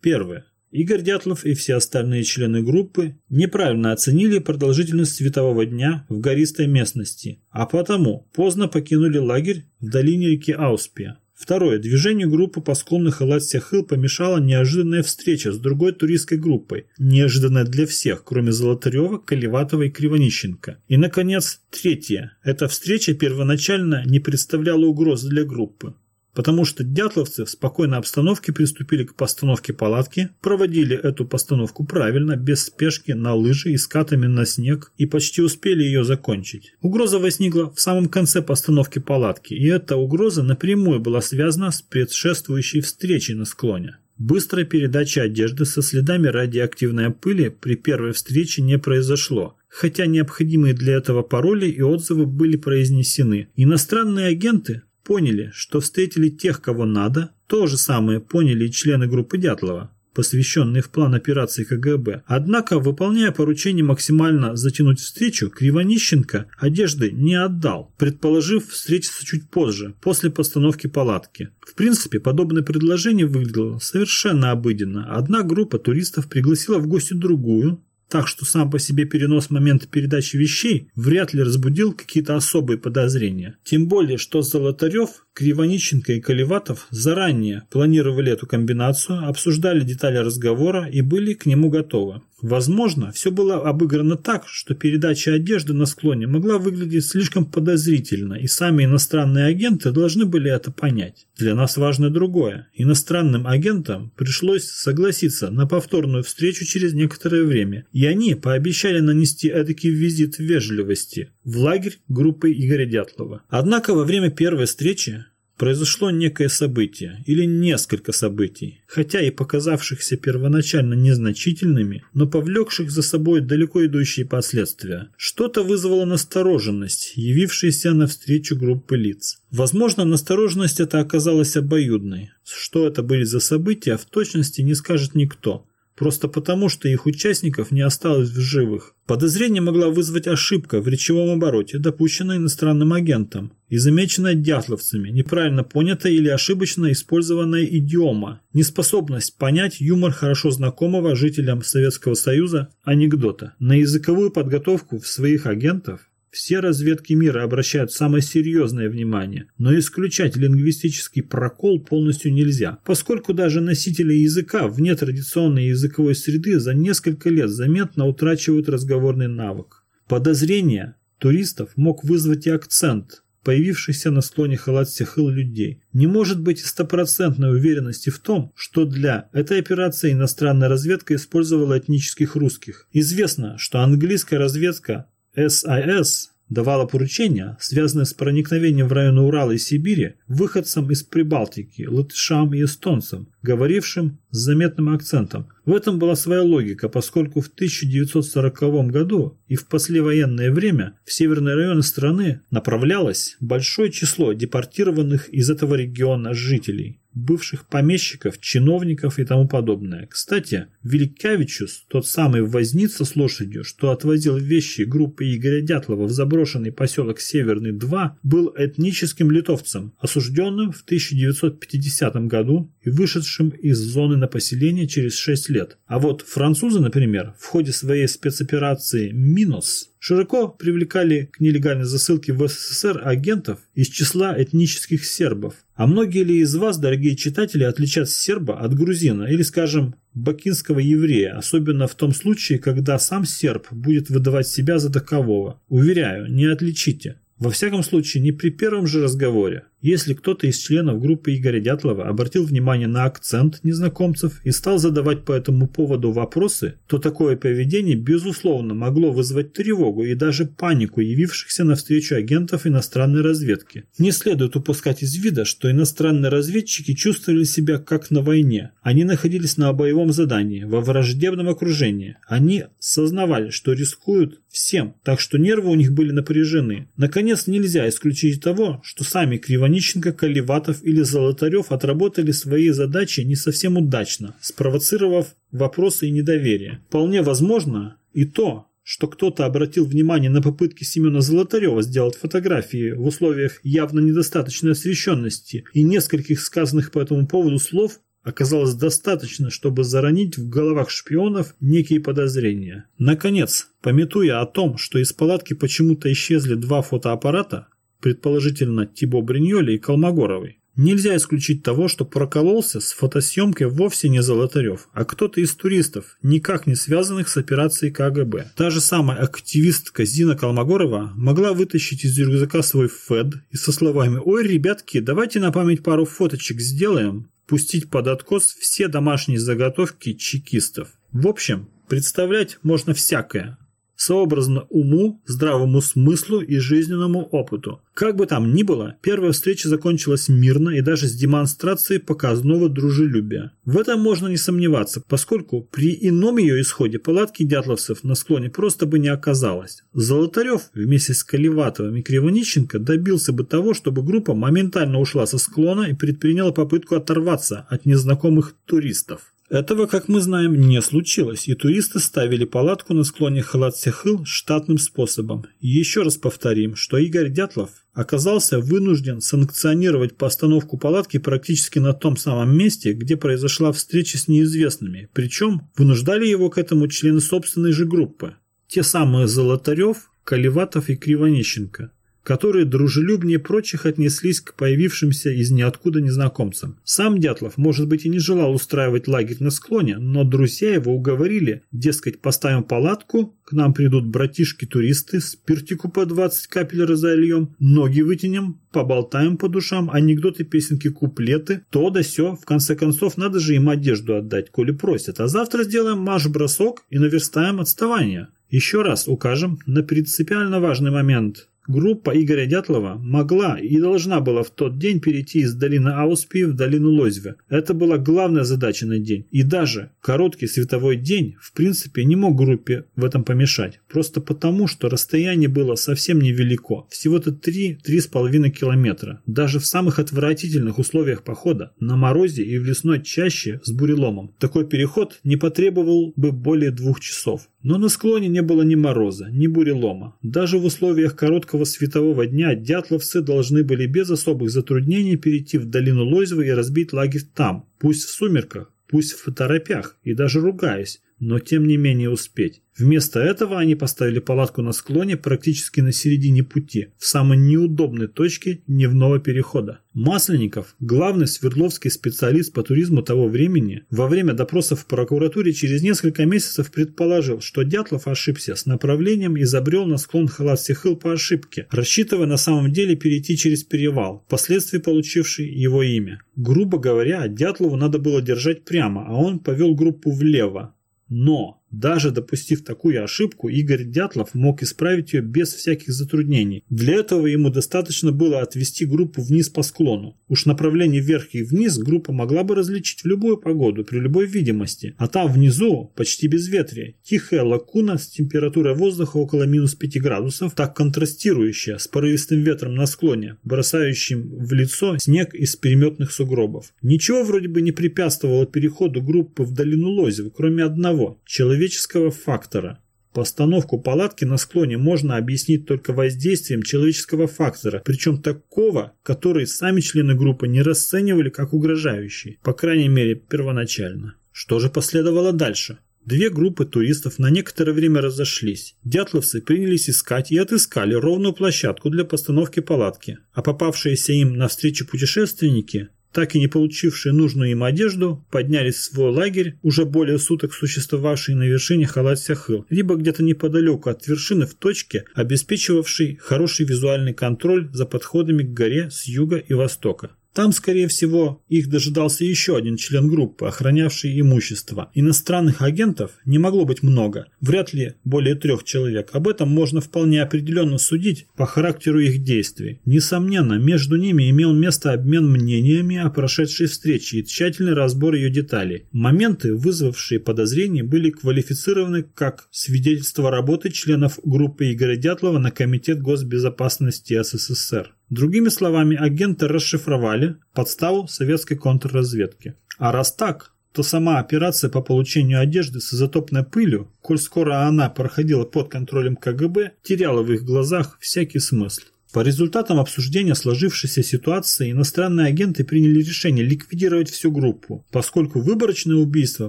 Первое. Игорь Дятлов и все остальные члены группы неправильно оценили продолжительность светового дня в гористой местности, а потому поздно покинули лагерь в долине реки Ауспия. Второе. Движению группы по склону Халат-Сяхыл помешала неожиданная встреча с другой туристской группой, неожиданная для всех, кроме Золотарева, Каливатова и Кривонищенко. И, наконец, третье. Эта встреча первоначально не представляла угрозы для группы потому что дятловцы в спокойной обстановке приступили к постановке палатки, проводили эту постановку правильно, без спешки, на лыжи и скатами на снег и почти успели ее закончить. Угроза возникла в самом конце постановки палатки, и эта угроза напрямую была связана с предшествующей встречей на склоне. Быстрая передача одежды со следами радиоактивной пыли при первой встрече не произошло, хотя необходимые для этого пароли и отзывы были произнесены. Иностранные агенты поняли, что встретили тех, кого надо, то же самое поняли и члены группы Дятлова, посвященные в план операции КГБ. Однако, выполняя поручение максимально затянуть встречу, Кривонищенко одежды не отдал, предположив встретиться чуть позже, после постановки палатки. В принципе, подобное предложение выглядело совершенно обыденно. Одна группа туристов пригласила в гости другую, так что сам по себе перенос момента передачи вещей вряд ли разбудил какие-то особые подозрения. Тем более, что Золотарев Кривониченко и Колеватов заранее планировали эту комбинацию, обсуждали детали разговора и были к нему готовы. Возможно, все было обыграно так, что передача одежды на склоне могла выглядеть слишком подозрительно, и сами иностранные агенты должны были это понять. Для нас важно другое. Иностранным агентам пришлось согласиться на повторную встречу через некоторое время, и они пообещали нанести эдакий визит вежливости в лагерь группы Игоря Дятлова. Однако во время первой встречи произошло некое событие или несколько событий, хотя и показавшихся первоначально незначительными, но повлекших за собой далеко идущие последствия. Что-то вызвало настороженность, явившаяся навстречу группы лиц. Возможно, настороженность эта оказалась обоюдной. Что это были за события, в точности не скажет никто просто потому, что их участников не осталось в живых. Подозрение могла вызвать ошибка в речевом обороте, допущенная иностранным агентом, и замеченная дятловцами, неправильно понятая или ошибочно использованная идиома, неспособность понять юмор хорошо знакомого жителям Советского Союза анекдота. На языковую подготовку в своих агентов все разведки мира обращают самое серьезное внимание, но исключать лингвистический прокол полностью нельзя, поскольку даже носители языка вне традиционной языковой среды за несколько лет заметно утрачивают разговорный навык. Подозрение туристов мог вызвать и акцент, появившийся на склоне Халат-Сехыл людей. Не может быть и стопроцентной уверенности в том, что для этой операции иностранная разведка использовала этнических русских. Известно, что английская разведка САС давала поручения, связанные с проникновением в районы Урала и Сибири, выходцам из Прибалтики, латышам и эстонцам, говорившим с заметным акцентом. В этом была своя логика, поскольку в 1940 году и в послевоенное время в северные районы страны направлялось большое число депортированных из этого региона жителей бывших помещиков, чиновников и тому подобное. Кстати, Великавичус, тот самый возница с лошадью, что отвозил вещи группы Игоря Дятлова в заброшенный поселок Северный-2, был этническим литовцем, осужденным в 1950 году и вышедшим из зоны на поселение через 6 лет. А вот французы, например, в ходе своей спецоперации «Минус» широко привлекали к нелегальной засылке в СССР агентов из числа этнических сербов. А многие ли из вас, дорогие читатели, отличат серба от грузина или, скажем, бакинского еврея, особенно в том случае, когда сам серб будет выдавать себя за такового? Уверяю, не отличите. Во всяком случае, не при первом же разговоре. Если кто-то из членов группы Игоря Дятлова обратил внимание на акцент незнакомцев и стал задавать по этому поводу вопросы, то такое поведение, безусловно, могло вызвать тревогу и даже панику явившихся навстречу агентов иностранной разведки. Не следует упускать из вида, что иностранные разведчики чувствовали себя как на войне. Они находились на боевом задании, во враждебном окружении. Они сознавали, что рискуют всем, так что нервы у них были напряжены. Наконец, нельзя исключить того, что сами кривонищие Онищенко, Каливатов или Золотарев отработали свои задачи не совсем удачно, спровоцировав вопросы и недоверие. Вполне возможно и то, что кто-то обратил внимание на попытки Семена Золотарева сделать фотографии в условиях явно недостаточной освещенности и нескольких сказанных по этому поводу слов оказалось достаточно, чтобы заронить в головах шпионов некие подозрения. Наконец, пометуя о том, что из палатки почему-то исчезли два фотоаппарата, предположительно Тибо Бриньоли и Колмогоровой. Нельзя исключить того, что прокололся с фотосъемкой вовсе не Золотарев, а кто-то из туристов, никак не связанных с операцией КГБ. Та же самая активистка Зина Колмогорова могла вытащить из рюкзака свой ФЭД и со словами «Ой, ребятки, давайте на память пару фоточек сделаем», пустить под откос все домашние заготовки чекистов. В общем, представлять можно всякое, сообразно уму, здравому смыслу и жизненному опыту. Как бы там ни было, первая встреча закончилась мирно и даже с демонстрацией показного дружелюбия. В этом можно не сомневаться, поскольку при ином ее исходе палатки дятловцев на склоне просто бы не оказалось. Золотарев вместе с Каливатовым и Кривониченко добился бы того, чтобы группа моментально ушла со склона и предприняла попытку оторваться от незнакомых туристов. Этого, как мы знаем, не случилось, и туристы ставили палатку на склоне Халат-Сехыл штатным способом. И еще раз повторим, что Игорь Дятлов оказался вынужден санкционировать постановку палатки практически на том самом месте, где произошла встреча с неизвестными, причем вынуждали его к этому члены собственной же группы. Те самые Золотарев, Каливатов и Кривонищенко. Которые дружелюбнее прочих отнеслись к появившимся из ниоткуда незнакомцам. Сам Дятлов, может быть, и не желал устраивать лагерь на склоне, но друзья его уговорили, дескать, поставим палатку, к нам придут братишки-туристы, спиртику по 20 капель разольем, ноги вытянем, поболтаем по душам, анекдоты, песенки, куплеты, то да сё. В конце концов, надо же им одежду отдать, коли просят. А завтра сделаем марш-бросок и наверстаем отставание. Еще раз укажем на принципиально важный момент. Группа Игоря Дятлова могла и должна была в тот день перейти из долины Ауспи в долину Лозве. Это была главная задача на день. И даже короткий световой день в принципе не мог группе в этом помешать. Просто потому, что расстояние было совсем невелико. Всего-то 3-3,5 километра. Даже в самых отвратительных условиях похода, на морозе и в лесной чаще с буреломом, такой переход не потребовал бы более двух часов. Но на склоне не было ни мороза, ни бурелома. Даже в условиях короткого светового дня дятловцы должны были без особых затруднений перейти в долину Лозьвы и разбить лагерь там, пусть в сумерках, пусть в торопях и даже ругаясь, но тем не менее успеть. Вместо этого они поставили палатку на склоне практически на середине пути, в самой неудобной точке дневного перехода. Масленников, главный свердловский специалист по туризму того времени, во время допросов в прокуратуре через несколько месяцев предположил, что Дятлов ошибся с направлением и забрел на склон Халат-Сихыл по ошибке, рассчитывая на самом деле перейти через перевал, впоследствии получивший его имя. Грубо говоря, Дятлову надо было держать прямо, а он повел группу влево. Но даже допустив такую ошибку, Игорь Дятлов мог исправить ее без всяких затруднений. Для этого ему достаточно было отвести группу вниз по склону. Уж направление вверх и вниз группа могла бы различить в любую погоду, при любой видимости. А там внизу, почти без ветрия, тихая лакуна с температурой воздуха около минус 5 градусов, так контрастирующая с порывистым ветром на склоне, бросающим в лицо снег из переметных сугробов. Ничего вроде бы не препятствовало переходу группы в долину Лозев, кроме одного – человек человеческого фактора. Постановку палатки на склоне можно объяснить только воздействием человеческого фактора, причем такого, который сами члены группы не расценивали как угрожающий, по крайней мере первоначально. Что же последовало дальше? Две группы туристов на некоторое время разошлись. Дятловцы принялись искать и отыскали ровную площадку для постановки палатки, а попавшиеся им навстречу путешественники так и не получившие нужную им одежду, поднялись в свой лагерь, уже более суток существовавший на вершине Халат-Сяхыл, либо где-то неподалеку от вершины в точке, обеспечивавшей хороший визуальный контроль за подходами к горе с юга и востока. Там, скорее всего, их дожидался еще один член группы, охранявший имущество. Иностранных агентов не могло быть много, вряд ли более трех человек. Об этом можно вполне определенно судить по характеру их действий. Несомненно, между ними имел место обмен мнениями о прошедшей встрече и тщательный разбор ее деталей. Моменты, вызвавшие подозрения, были квалифицированы как свидетельство работы членов группы Игоря Дятлова на Комитет госбезопасности СССР. Другими словами, агенты расшифровали подставу советской контрразведки. А раз так, то сама операция по получению одежды с изотопной пылью, коль скоро она проходила под контролем КГБ, теряла в их глазах всякий смысл. По результатам обсуждения сложившейся ситуации иностранные агенты приняли решение ликвидировать всю группу, поскольку выборочное убийство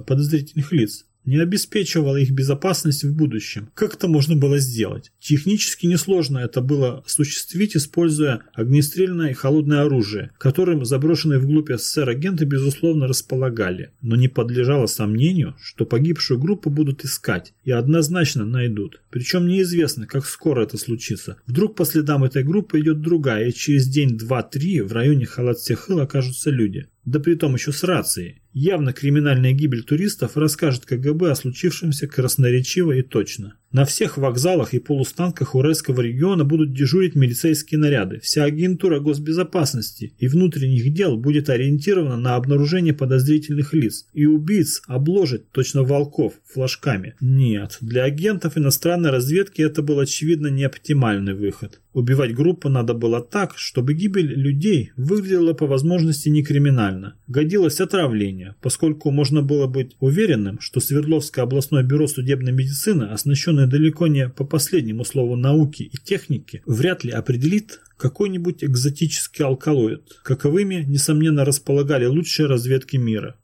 подозрительных лиц не обеспечивала их безопасность в будущем. Как это можно было сделать? Технически несложно это было осуществить, используя огнестрельное и холодное оружие, которым заброшенные вглубь СССР агенты безусловно располагали. Но не подлежало сомнению, что погибшую группу будут искать и однозначно найдут. Причем неизвестно, как скоро это случится. Вдруг по следам этой группы идет другая, и через день, два, три в районе Халат-Сехыл окажутся люди да притом еще с рацией. Явно криминальная гибель туристов расскажет КГБ о случившемся красноречиво и точно. На всех вокзалах и полустанках Уральского региона будут дежурить милицейские наряды. Вся агентура госбезопасности и внутренних дел будет ориентирована на обнаружение подозрительных лиц. И убийц обложить точно волков флажками. Нет, для агентов иностранной разведки это был очевидно не оптимальный выход. Убивать группу надо было так, чтобы гибель людей выглядела по возможности не криминально. Годилось отравление, поскольку можно было быть уверенным, что Свердловское областное бюро судебной медицины, оснащенное далеко не по последнему слову науки и техники, вряд ли определит какой-нибудь экзотический алкалоид. Каковыми, несомненно, располагали лучшие разведки мира.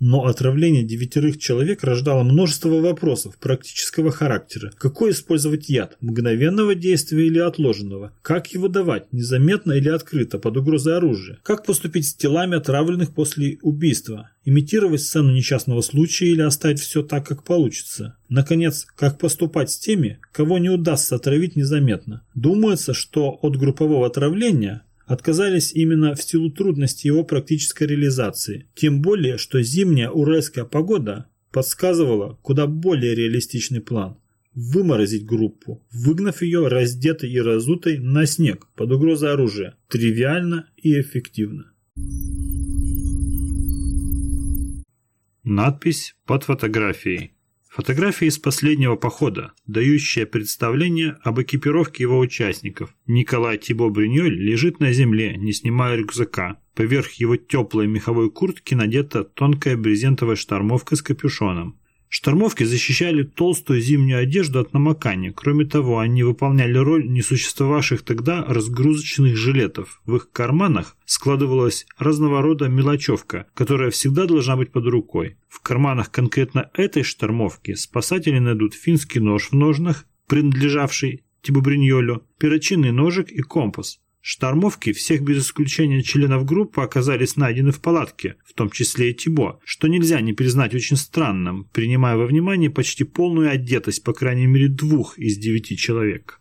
Но отравление девятерых человек рождало множество вопросов практического характера. Какой использовать яд? Мгновенного действия или отложенного? Как его давать? Незаметно или открыто, под угрозой оружия? Как поступить с телами отравленных после убийства? Имитировать сцену несчастного случая или оставить все так, как получится? Наконец, как поступать с теми, кого не удастся отравить незаметно? Думается, что от группового отравления отказались именно в силу трудности его практической реализации. Тем более, что зимняя уральская погода подсказывала куда более реалистичный план – выморозить группу, выгнав ее раздетой и разутой на снег под угрозой оружия. Тривиально и эффективно. Надпись под фотографией. Фотография из последнего похода, дающая представление об экипировке его участников. Николай Тибо Бриньоль лежит на земле, не снимая рюкзака. Поверх его теплой меховой куртки надета тонкая брезентовая штормовка с капюшоном. Штормовки защищали толстую зимнюю одежду от намокания. Кроме того, они выполняли роль несуществовавших тогда разгрузочных жилетов. В их карманах складывалась разного рода мелочевка, которая всегда должна быть под рукой. В карманах конкретно этой штормовки спасатели найдут финский нож в ножнах, принадлежавший Тибубриньолю, перочинный ножик и компас. Штормовки всех без исключения членов группы оказались найдены в палатке, в том числе и Тибо, что нельзя не признать очень странным, принимая во внимание почти полную одетость по крайней мере двух из девяти человек.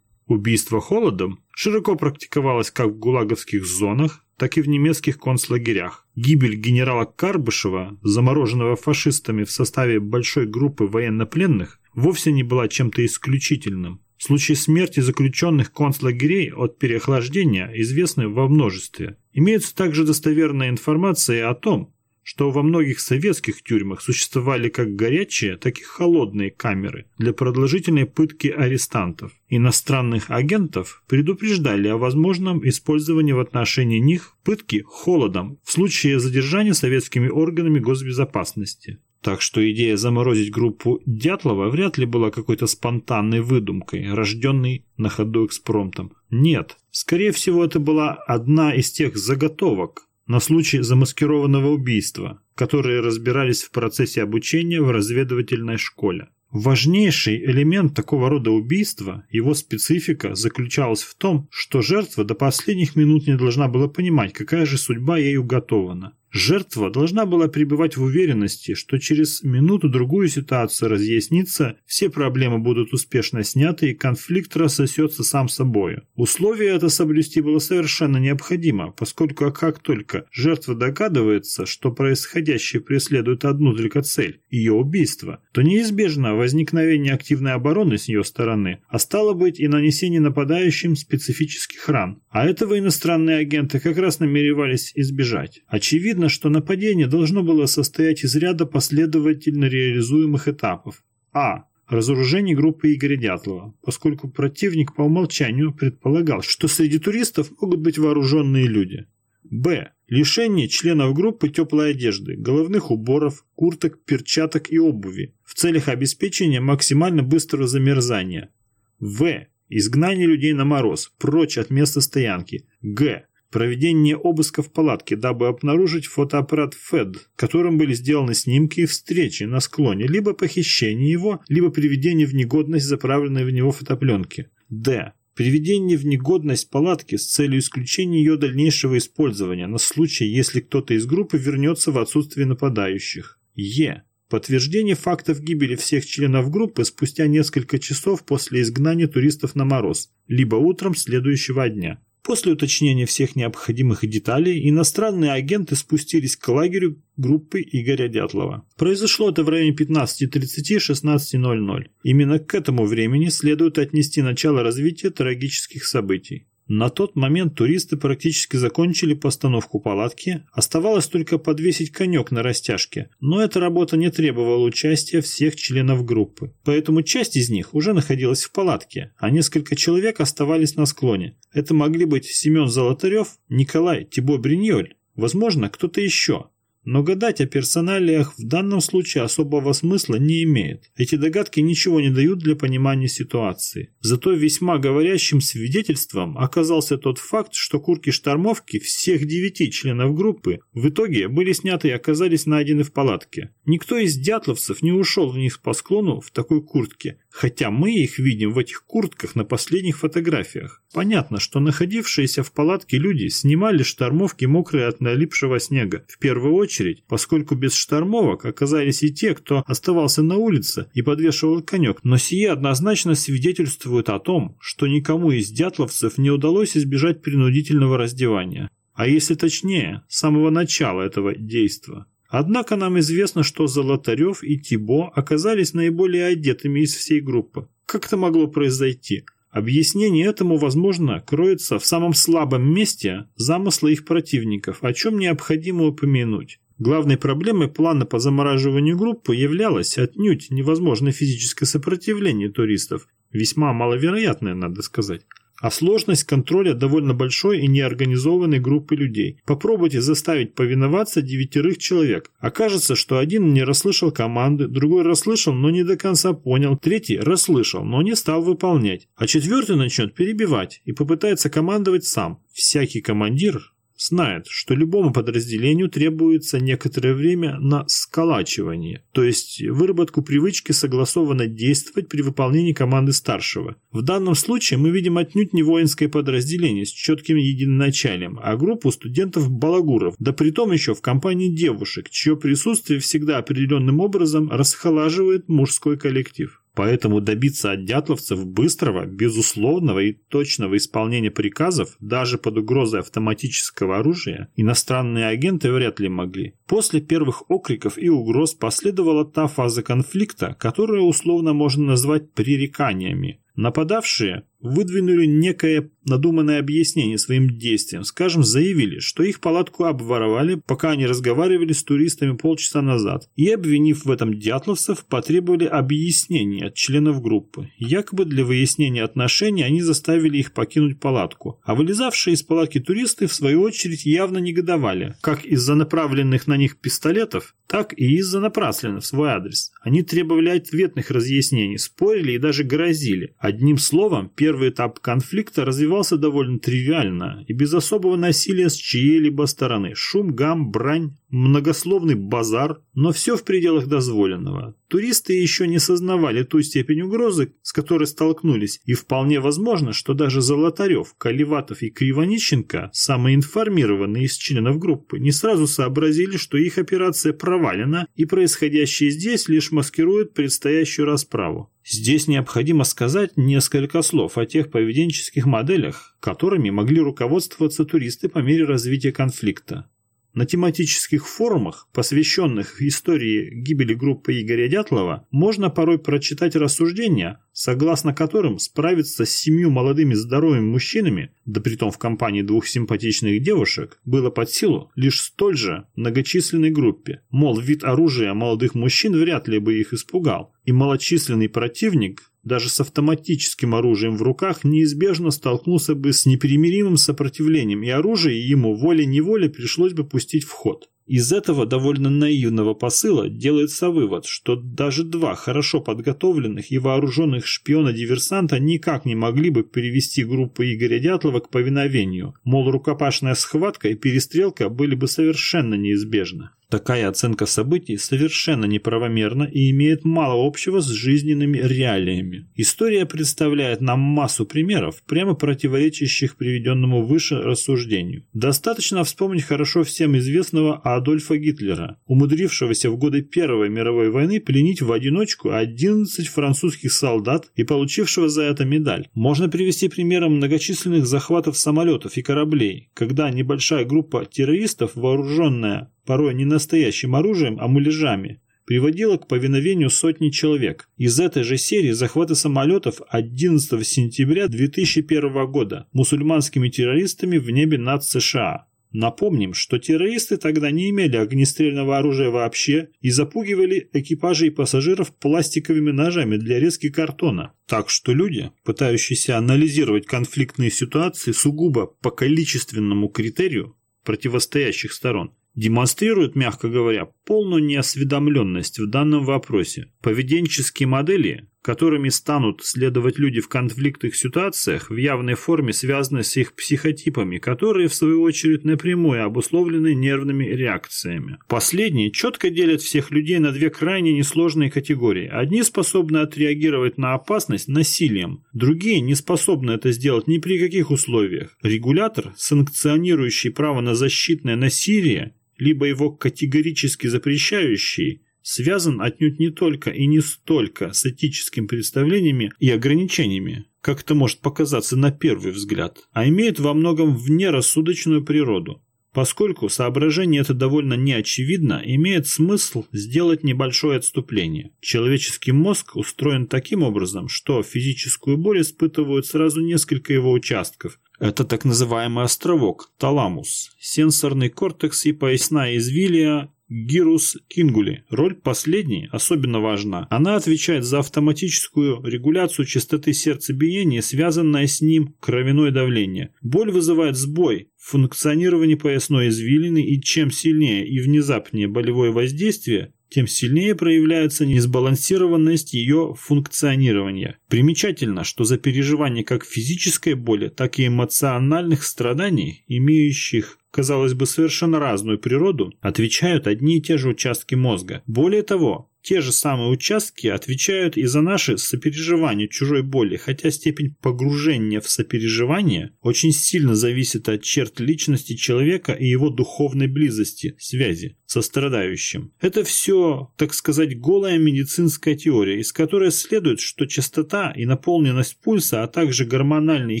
Убийство холодом широко практиковалось как в гулаговских зонах, так и в немецких концлагерях. Гибель генерала Карбышева, замороженного фашистами в составе большой группы военнопленных, вовсе не была чем-то исключительным. Случаи смерти заключенных концлагерей от переохлаждения известны во множестве. Имеется также достоверная информация о том, что во многих советских тюрьмах существовали как горячие, так и холодные камеры для продолжительной пытки арестантов. Иностранных агентов предупреждали о возможном использовании в отношении них пытки холодом в случае задержания советскими органами госбезопасности. Так что идея заморозить группу Дятлова вряд ли была какой-то спонтанной выдумкой, рожденной на ходу экспромтом. Нет, скорее всего это была одна из тех заготовок на случай замаскированного убийства, которые разбирались в процессе обучения в разведывательной школе. Важнейший элемент такого рода убийства, его специфика, заключалась в том, что жертва до последних минут не должна была понимать, какая же судьба ей уготована. Жертва должна была пребывать в уверенности, что через минуту-другую ситуация разъяснится, все проблемы будут успешно сняты и конфликт рассосется сам собой. Условие это соблюсти было совершенно необходимо, поскольку как только жертва догадывается, что происходящее преследует одну только цель – ее убийство, то неизбежно возникновение активной обороны с ее стороны, а стало быть и нанесение нападающим специфических ран. А этого иностранные агенты как раз намеревались избежать. Очевидно, Видно, что нападение должно было состоять из ряда последовательно реализуемых этапов. А. Разоружение группы Игоря Дятлова, поскольку противник по умолчанию предполагал, что среди туристов могут быть вооруженные люди. Б. Лишение членов группы теплой одежды, головных уборов, курток, перчаток и обуви в целях обеспечения максимально быстрого замерзания. В. Изгнание людей на мороз, прочь от места стоянки. Г проведение обыска в палатке, дабы обнаружить фотоаппарат ФЭД, которым были сделаны снимки встречи на склоне, либо похищение его, либо приведение в негодность заправленной в него фотопленки. Д. Приведение в негодность палатки с целью исключения ее дальнейшего использования на случай, если кто-то из группы вернется в отсутствие нападающих. Е. Подтверждение фактов гибели всех членов группы спустя несколько часов после изгнания туристов на мороз, либо утром следующего дня. После уточнения всех необходимых деталей иностранные агенты спустились к лагерю группы Игоря Дятлова. Произошло это в районе 15.30-16.00. Именно к этому времени следует отнести начало развития трагических событий. На тот момент туристы практически закончили постановку палатки, оставалось только подвесить конек на растяжке, но эта работа не требовала участия всех членов группы, поэтому часть из них уже находилась в палатке, а несколько человек оставались на склоне. Это могли быть Семен Золотарев, Николай Тибо Бриньоль, возможно, кто-то еще. Но гадать о персоналиях в данном случае особого смысла не имеет. Эти догадки ничего не дают для понимания ситуации. Зато весьма говорящим свидетельством оказался тот факт, что курки-штормовки всех девяти членов группы в итоге были сняты и оказались найдены в палатке. Никто из дятловцев не ушел вниз по склону в такой куртке, хотя мы их видим в этих куртках на последних фотографиях. Понятно, что находившиеся в палатке люди снимали штормовки мокрые от налипшего снега, в первую очередь, поскольку без штормовок оказались и те, кто оставался на улице и подвешивал конек, но сие однозначно свидетельствует о том, что никому из дятловцев не удалось избежать принудительного раздевания. А если точнее, самого начала этого действа. Однако нам известно, что Золотарев и Тибо оказались наиболее одетыми из всей группы. Как это могло произойти? Объяснение этому, возможно, кроется в самом слабом месте замысла их противников, о чем необходимо упомянуть. Главной проблемой плана по замораживанию группы являлось отнюдь невозможное физическое сопротивление туристов, весьма маловероятное, надо сказать а сложность контроля довольно большой и неорганизованной группы людей. Попробуйте заставить повиноваться девятерых человек. Окажется, что один не расслышал команды, другой расслышал, но не до конца понял, третий расслышал, но не стал выполнять, а четвертый начнет перебивать и попытается командовать сам. Всякий командир знает, что любому подразделению требуется некоторое время на сколачивание, то есть выработку привычки согласованно действовать при выполнении команды старшего. В данном случае мы видим отнюдь не воинское подразделение с четким единоначалием, а группу студентов-балагуров, да притом еще в компании девушек, чье присутствие всегда определенным образом расхолаживает мужской коллектив. Поэтому добиться от дятловцев быстрого, безусловного и точного исполнения приказов даже под угрозой автоматического оружия иностранные агенты вряд ли могли. После первых окриков и угроз последовала та фаза конфликта, которую условно можно назвать пререканиями. Нападавшие выдвинули некое надуманное объяснение своим действиям. Скажем, заявили, что их палатку обворовали, пока они разговаривали с туристами полчаса назад. И, обвинив в этом дятловцев, потребовали объяснений от членов группы. Якобы для выяснения отношений они заставили их покинуть палатку. А вылезавшие из палатки туристы, в свою очередь, явно негодовали. Как из-за направленных на них пистолетов, так и из-за напрасленных в свой адрес. Они требовали ответных разъяснений, спорили и даже грозили. Одним словом, первый этап конфликта развивался довольно тривиально и без особого насилия с чьей-либо стороны. Шум, гам, брань, многословный базар, но все в пределах дозволенного. Туристы еще не сознавали ту степень угрозы, с которой столкнулись, и вполне возможно, что даже Золотарев, Каливатов и Кривонищенко, самые информированные из членов группы, не сразу сообразили, что их операция провалена, и происходящее здесь лишь маскирует предстоящую расправу. Здесь необходимо сказать несколько слов о тех поведенческих моделях, которыми могли руководствоваться туристы по мере развития конфликта. На тематических форумах, посвященных истории гибели группы Игоря Дятлова, можно порой прочитать рассуждения, согласно которым справиться с семью молодыми здоровыми мужчинами, да притом в компании двух симпатичных девушек, было под силу лишь столь же многочисленной группе. Мол, вид оружия молодых мужчин вряд ли бы их испугал, и малочисленный противник даже с автоматическим оружием в руках неизбежно столкнулся бы с непримиримым сопротивлением, и оружие ему волей-неволей пришлось бы пустить в ход. Из этого довольно наивного посыла делается вывод, что даже два хорошо подготовленных и вооруженных шпиона-диверсанта никак не могли бы привести группу Игоря Дятлова к повиновению, мол, рукопашная схватка и перестрелка были бы совершенно неизбежны. Такая оценка событий совершенно неправомерна и имеет мало общего с жизненными реалиями. История представляет нам массу примеров, прямо противоречащих приведенному выше рассуждению. Достаточно вспомнить хорошо всем известного Адольфа Гитлера, умудрившегося в годы Первой мировой войны пленить в одиночку 11 французских солдат и получившего за это медаль. Можно привести примеры многочисленных захватов самолетов и кораблей, когда небольшая группа террористов, вооруженная порой не настоящим оружием, а муляжами, приводила к повиновению сотни человек. Из этой же серии захваты самолетов 11 сентября 2001 года мусульманскими террористами в небе над США. Напомним, что террористы тогда не имели огнестрельного оружия вообще и запугивали экипажи и пассажиров пластиковыми ножами для резки картона. Так что люди, пытающиеся анализировать конфликтные ситуации сугубо по количественному критерию противостоящих сторон, демонстрирует, мягко говоря, полную неосведомленность в данном вопросе. Поведенческие модели, которыми станут следовать люди в конфликтных ситуациях, в явной форме связаны с их психотипами, которые, в свою очередь, напрямую обусловлены нервными реакциями. Последние четко делят всех людей на две крайне несложные категории. Одни способны отреагировать на опасность насилием, другие не способны это сделать ни при каких условиях. Регулятор, санкционирующий право на защитное насилие, либо его категорически запрещающий, связан отнюдь не только и не столько с этическими представлениями и ограничениями, как это может показаться на первый взгляд, а имеет во многом внерассудочную природу. Поскольку соображение это довольно неочевидно, имеет смысл сделать небольшое отступление. Человеческий мозг устроен таким образом, что физическую боль испытывают сразу несколько его участков, это так называемый островок, таламус, сенсорный кортекс и поясная извилия гирус кингули. Роль последней особенно важна. Она отвечает за автоматическую регуляцию частоты сердцебиения, связанное с ним кровяное давление. Боль вызывает сбой в функционировании поясной извилины, и чем сильнее и внезапнее болевое воздействие, тем сильнее проявляется несбалансированность ее функционирования. Примечательно, что за переживание как физической боли, так и эмоциональных страданий, имеющих казалось бы, совершенно разную природу, отвечают одни и те же участки мозга. Более того, те же самые участки отвечают и за наше сопереживание чужой боли, хотя степень погружения в сопереживание очень сильно зависит от черт личности человека и его духовной близости, связи со страдающим. Это все, так сказать, голая медицинская теория, из которой следует, что частота и наполненность пульса, а также гормональный и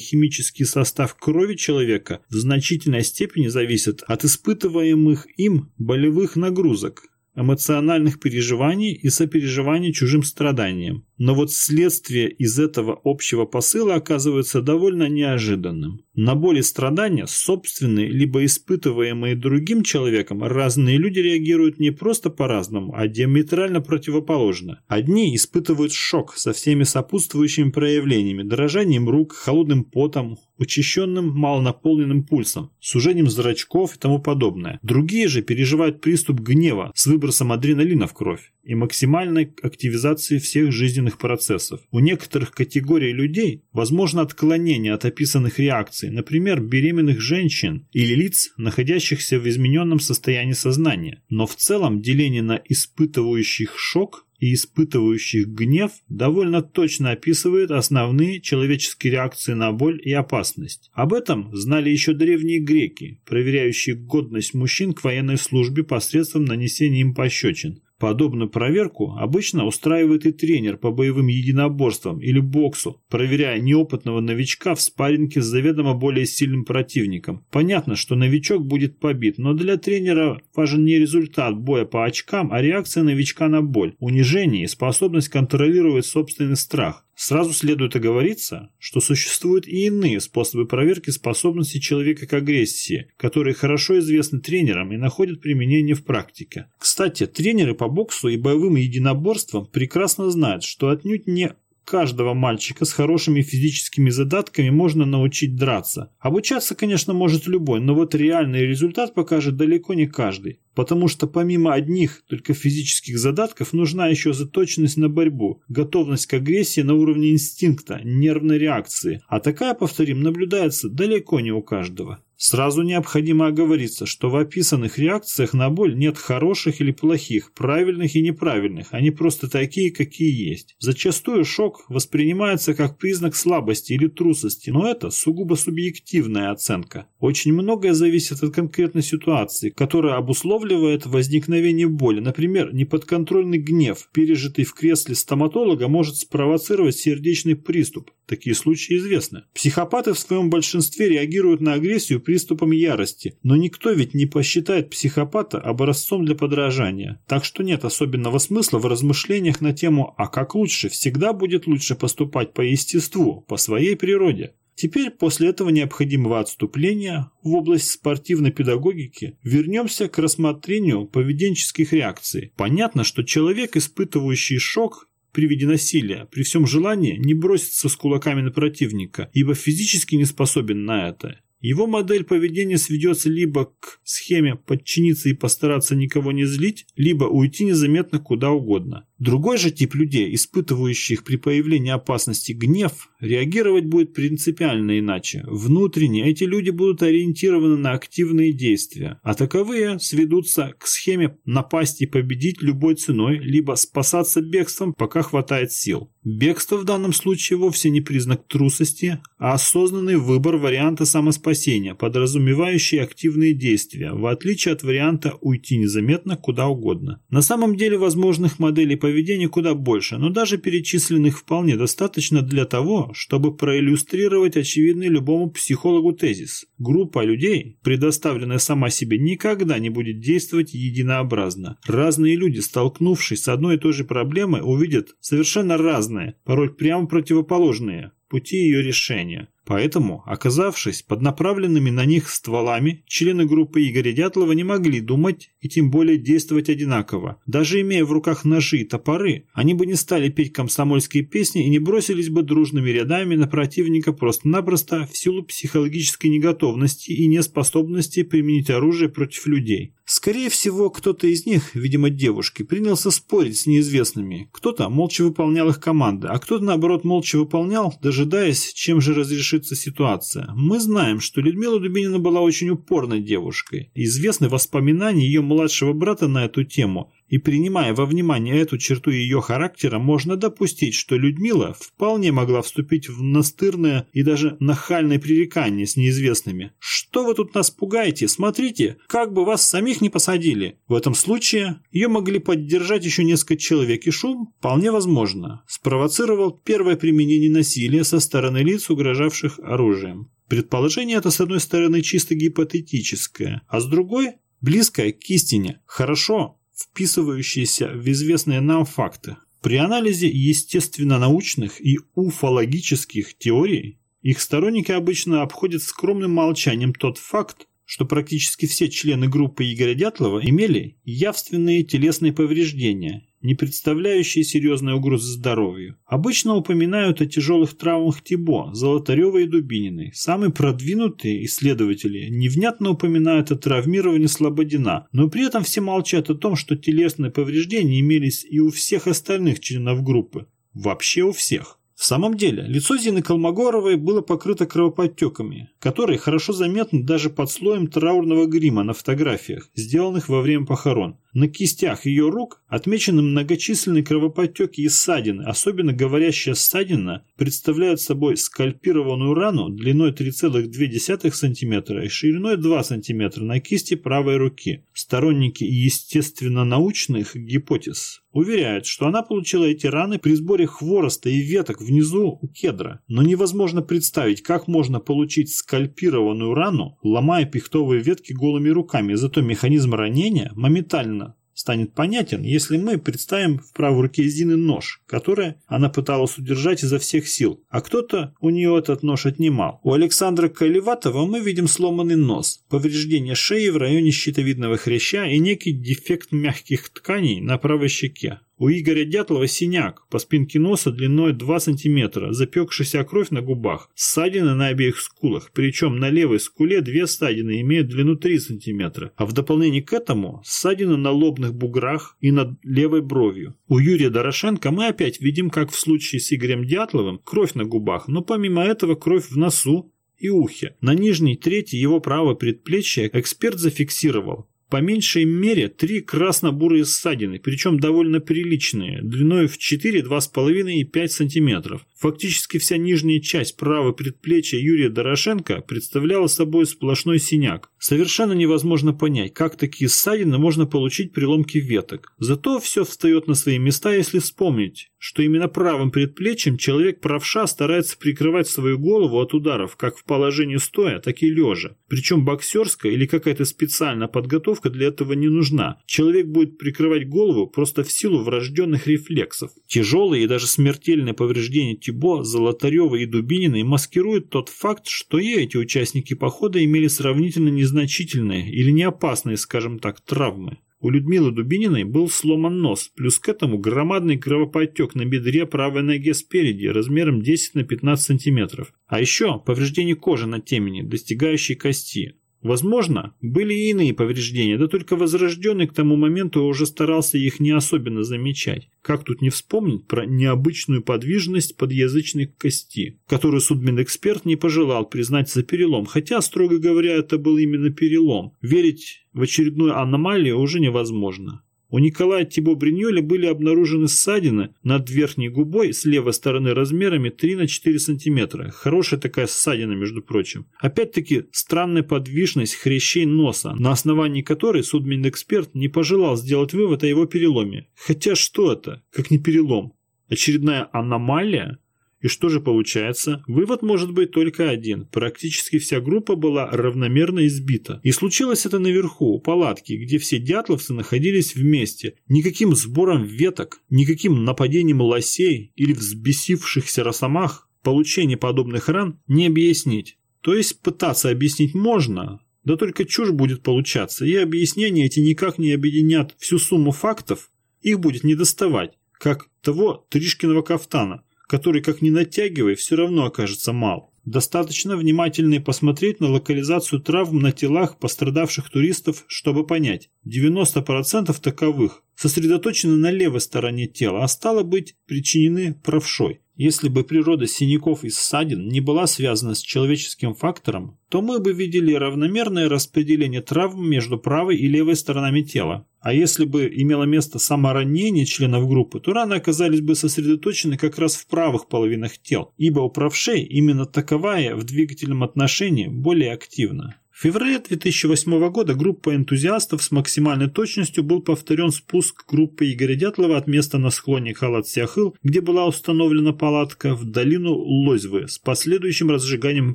химический состав крови человека в значительной степени зависят от испытываемых им болевых нагрузок эмоциональных переживаний и сопереживания чужим страданиям. Но вот следствие из этого общего посыла оказывается довольно неожиданным. На боли и страдания, собственные либо испытываемые другим человеком, разные люди реагируют не просто по-разному, а диаметрально противоположно. Одни испытывают шок со всеми сопутствующими проявлениями, дрожанием рук, холодным потом, учащенным малонаполненным пульсом, сужением зрачков и тому подобное. Другие же переживают приступ гнева с выбросом адреналина в кровь и максимальной активизацией всех жизненных процессов. У некоторых категорий людей возможно отклонение от описанных реакций, например, беременных женщин или лиц, находящихся в измененном состоянии сознания. Но в целом деление на испытывающих шок и испытывающих гнев довольно точно описывает основные человеческие реакции на боль и опасность. Об этом знали еще древние греки, проверяющие годность мужчин к военной службе посредством нанесения им пощечин. Подобную проверку обычно устраивает и тренер по боевым единоборствам или боксу, проверяя неопытного новичка в спарринге с заведомо более сильным противником. Понятно, что новичок будет побит, но для тренера важен не результат боя по очкам, а реакция новичка на боль, унижение и способность контролировать собственный страх. Сразу следует оговориться, что существуют и иные способы проверки способности человека к агрессии, которые хорошо известны тренерам и находят применение в практике. Кстати, тренеры по боксу и боевым единоборствам прекрасно знают, что отнюдь не каждого мальчика с хорошими физическими задатками можно научить драться. Обучаться, конечно, может любой, но вот реальный результат покажет далеко не каждый потому что помимо одних только физических задатков нужна еще заточенность на борьбу, готовность к агрессии на уровне инстинкта, нервной реакции, а такая, повторим, наблюдается далеко не у каждого. Сразу необходимо оговориться, что в описанных реакциях на боль нет хороших или плохих, правильных и неправильных, они просто такие, какие есть. Зачастую шок воспринимается как признак слабости или трусости, но это сугубо субъективная оценка. Очень многое зависит от конкретной ситуации, которая обусловлена обуславливает возникновение боли. Например, неподконтрольный гнев, пережитый в кресле стоматолога, может спровоцировать сердечный приступ. Такие случаи известны. Психопаты в своем большинстве реагируют на агрессию приступом ярости, но никто ведь не посчитает психопата образцом для подражания. Так что нет особенного смысла в размышлениях на тему «а как лучше?» всегда будет лучше поступать по естеству, по своей природе. Теперь после этого необходимого отступления в область спортивной педагогики вернемся к рассмотрению поведенческих реакций. Понятно, что человек, испытывающий шок при виде насилия, при всем желании не бросится с кулаками на противника, ибо физически не способен на это. Его модель поведения сведется либо к схеме подчиниться и постараться никого не злить, либо уйти незаметно куда угодно. Другой же тип людей, испытывающих при появлении опасности гнев, реагировать будет принципиально иначе. Внутренне эти люди будут ориентированы на активные действия, а таковые сведутся к схеме напасть и победить любой ценой, либо спасаться бегством, пока хватает сил. Бегство в данном случае вовсе не признак трусости, а осознанный выбор варианта самоспасения, подразумевающий активные действия, в отличие от варианта уйти незаметно куда угодно. На самом деле возможных моделей поведения куда больше, но даже перечисленных вполне достаточно для того, чтобы проиллюстрировать очевидный любому психологу тезис. Группа людей, предоставленная сама себе, никогда не будет действовать единообразно. Разные люди, столкнувшись с одной и той же проблемой, увидят совершенно разные, порой прямо противоположные пути ее решения. Поэтому, оказавшись под направленными на них стволами, члены группы Игоря Дятлова не могли думать и тем более действовать одинаково. Даже имея в руках ножи и топоры, они бы не стали петь комсомольские песни и не бросились бы дружными рядами на противника просто-напросто в силу психологической неготовности и неспособности применить оружие против людей. Скорее всего, кто-то из них, видимо девушки, принялся спорить с неизвестными. Кто-то молча выполнял их команды, а кто-то наоборот молча выполнял, дожидаясь, чем же разрешится ситуация. Мы знаем, что Людмила Дубинина была очень упорной девушкой. Известны воспоминания ее младшего брата на эту тему, и принимая во внимание эту черту ее характера, можно допустить, что Людмила вполне могла вступить в настырное и даже нахальное пререкание с неизвестными. «Что вы тут нас пугаете? Смотрите, как бы вас самих не посадили!» В этом случае ее могли поддержать еще несколько человек, и шум, вполне возможно, спровоцировал первое применение насилия со стороны лиц, угрожавших оружием. Предположение это, с одной стороны, чисто гипотетическое, а с другой – близкое к истине. Хорошо, вписывающиеся в известные нам факты. При анализе естественно-научных и уфологических теорий их сторонники обычно обходят скромным молчанием тот факт, что практически все члены группы Игоря Дятлова имели явственные телесные повреждения не представляющие серьезной угрозы здоровью. Обычно упоминают о тяжелых травмах Тибо, Золотарева и Дубининой. Самые продвинутые исследователи невнятно упоминают о травмировании Слободина, но при этом все молчат о том, что телесные повреждения имелись и у всех остальных членов группы. Вообще у всех. В самом деле, лицо Зины Колмогоровой было покрыто кровоподтеками, которые хорошо заметны даже под слоем траурного грима на фотографиях, сделанных во время похорон. На кистях ее рук отмечены многочисленные кровоподтеки и ссадины, особенно говорящая ссадина представляет собой скальпированную рану длиной 3,2 см и шириной 2 см на кисти правой руки. Сторонники естественно-научных гипотез уверяют, что она получила эти раны при сборе хвороста и веток внизу у кедра. Но невозможно представить, как можно получить скальпированную рану, ломая пихтовые ветки голыми руками, зато механизм ранения моментально станет понятен, если мы представим в правой руке Зины нож, который она пыталась удержать изо всех сил, а кто-то у нее этот нож отнимал. У Александра Каливатова мы видим сломанный нос, повреждение шеи в районе щитовидного хряща и некий дефект мягких тканей на правой щеке. У Игоря Дятлова синяк по спинке носа длиной 2 см, запекшаяся кровь на губах, ссадины на обеих скулах, причем на левой скуле две ссадины имеют длину 3 см, а в дополнение к этому ссадины на лобных буграх и над левой бровью. У Юрия Дорошенко мы опять видим, как в случае с Игорем Дятловым, кровь на губах, но помимо этого кровь в носу и ухе. На нижней трети его правого предплечья эксперт зафиксировал по меньшей мере три красно-бурые ссадины, причем довольно приличные, длиной в 4, 2,5 и 5 сантиметров. Фактически вся нижняя часть правого предплечья Юрия Дорошенко представляла собой сплошной синяк. Совершенно невозможно понять, как такие ссадины можно получить при ломке веток. Зато все встает на свои места, если вспомнить, что именно правым предплечьем человек правша старается прикрывать свою голову от ударов как в положении стоя, так и лежа. Причем боксерская или какая-то специальная подготовка для этого не нужна. Человек будет прикрывать голову просто в силу врожденных рефлексов. Тяжелые и даже смертельные повреждения Тибо, Золотарева и Дубининой маскируют тот факт, что и эти участники похода имели сравнительно незначительные или не опасные, скажем так, травмы. У Людмилы Дубининой был сломан нос, плюс к этому громадный кровоподтек на бедре правой ноге спереди размером 10 на 15 сантиметров. А еще повреждение кожи на темени, достигающей кости. Возможно, были и иные повреждения, да только возрожденный к тому моменту уже старался их не особенно замечать. Как тут не вспомнить про необычную подвижность подъязычной кости, которую судмедэксперт не пожелал признать за перелом, хотя, строго говоря, это был именно перелом. Верить в очередную аномалию уже невозможно. У Николая Тибо Бриньоля были обнаружены ссадины над верхней губой с левой стороны размерами 3 на 4 сантиметра. Хорошая такая ссадина, между прочим. Опять-таки, странная подвижность хрящей носа, на основании которой судмедэксперт не пожелал сделать вывод о его переломе. Хотя что это, как не перелом? Очередная аномалия? И что же получается? Вывод может быть только один. Практически вся группа была равномерно избита. И случилось это наверху, у палатки, где все дятловцы находились вместе. Никаким сбором веток, никаким нападением лосей или взбесившихся росомах получение подобных ран не объяснить. То есть пытаться объяснить можно, да только чушь будет получаться, и объяснения эти никак не объединят всю сумму фактов, их будет недоставать, как того Тришкиного кафтана который, как ни натягивай, все равно окажется мал. Достаточно внимательно посмотреть на локализацию травм на телах пострадавших туристов, чтобы понять, 90% таковых сосредоточены на левой стороне тела, а стало быть, причинены правшой. Если бы природа синяков и ссадин не была связана с человеческим фактором, то мы бы видели равномерное распределение травм между правой и левой сторонами тела. А если бы имело место саморанение членов группы, то раны оказались бы сосредоточены как раз в правых половинах тел, ибо у правшей именно таковая в двигательном отношении более активна. В феврале 2008 года группа энтузиастов с максимальной точностью был повторен спуск группы Игоря Дятлова от места на склоне Халат-Сяхыл, где была установлена палатка, в долину Лозьвы с последующим разжиганием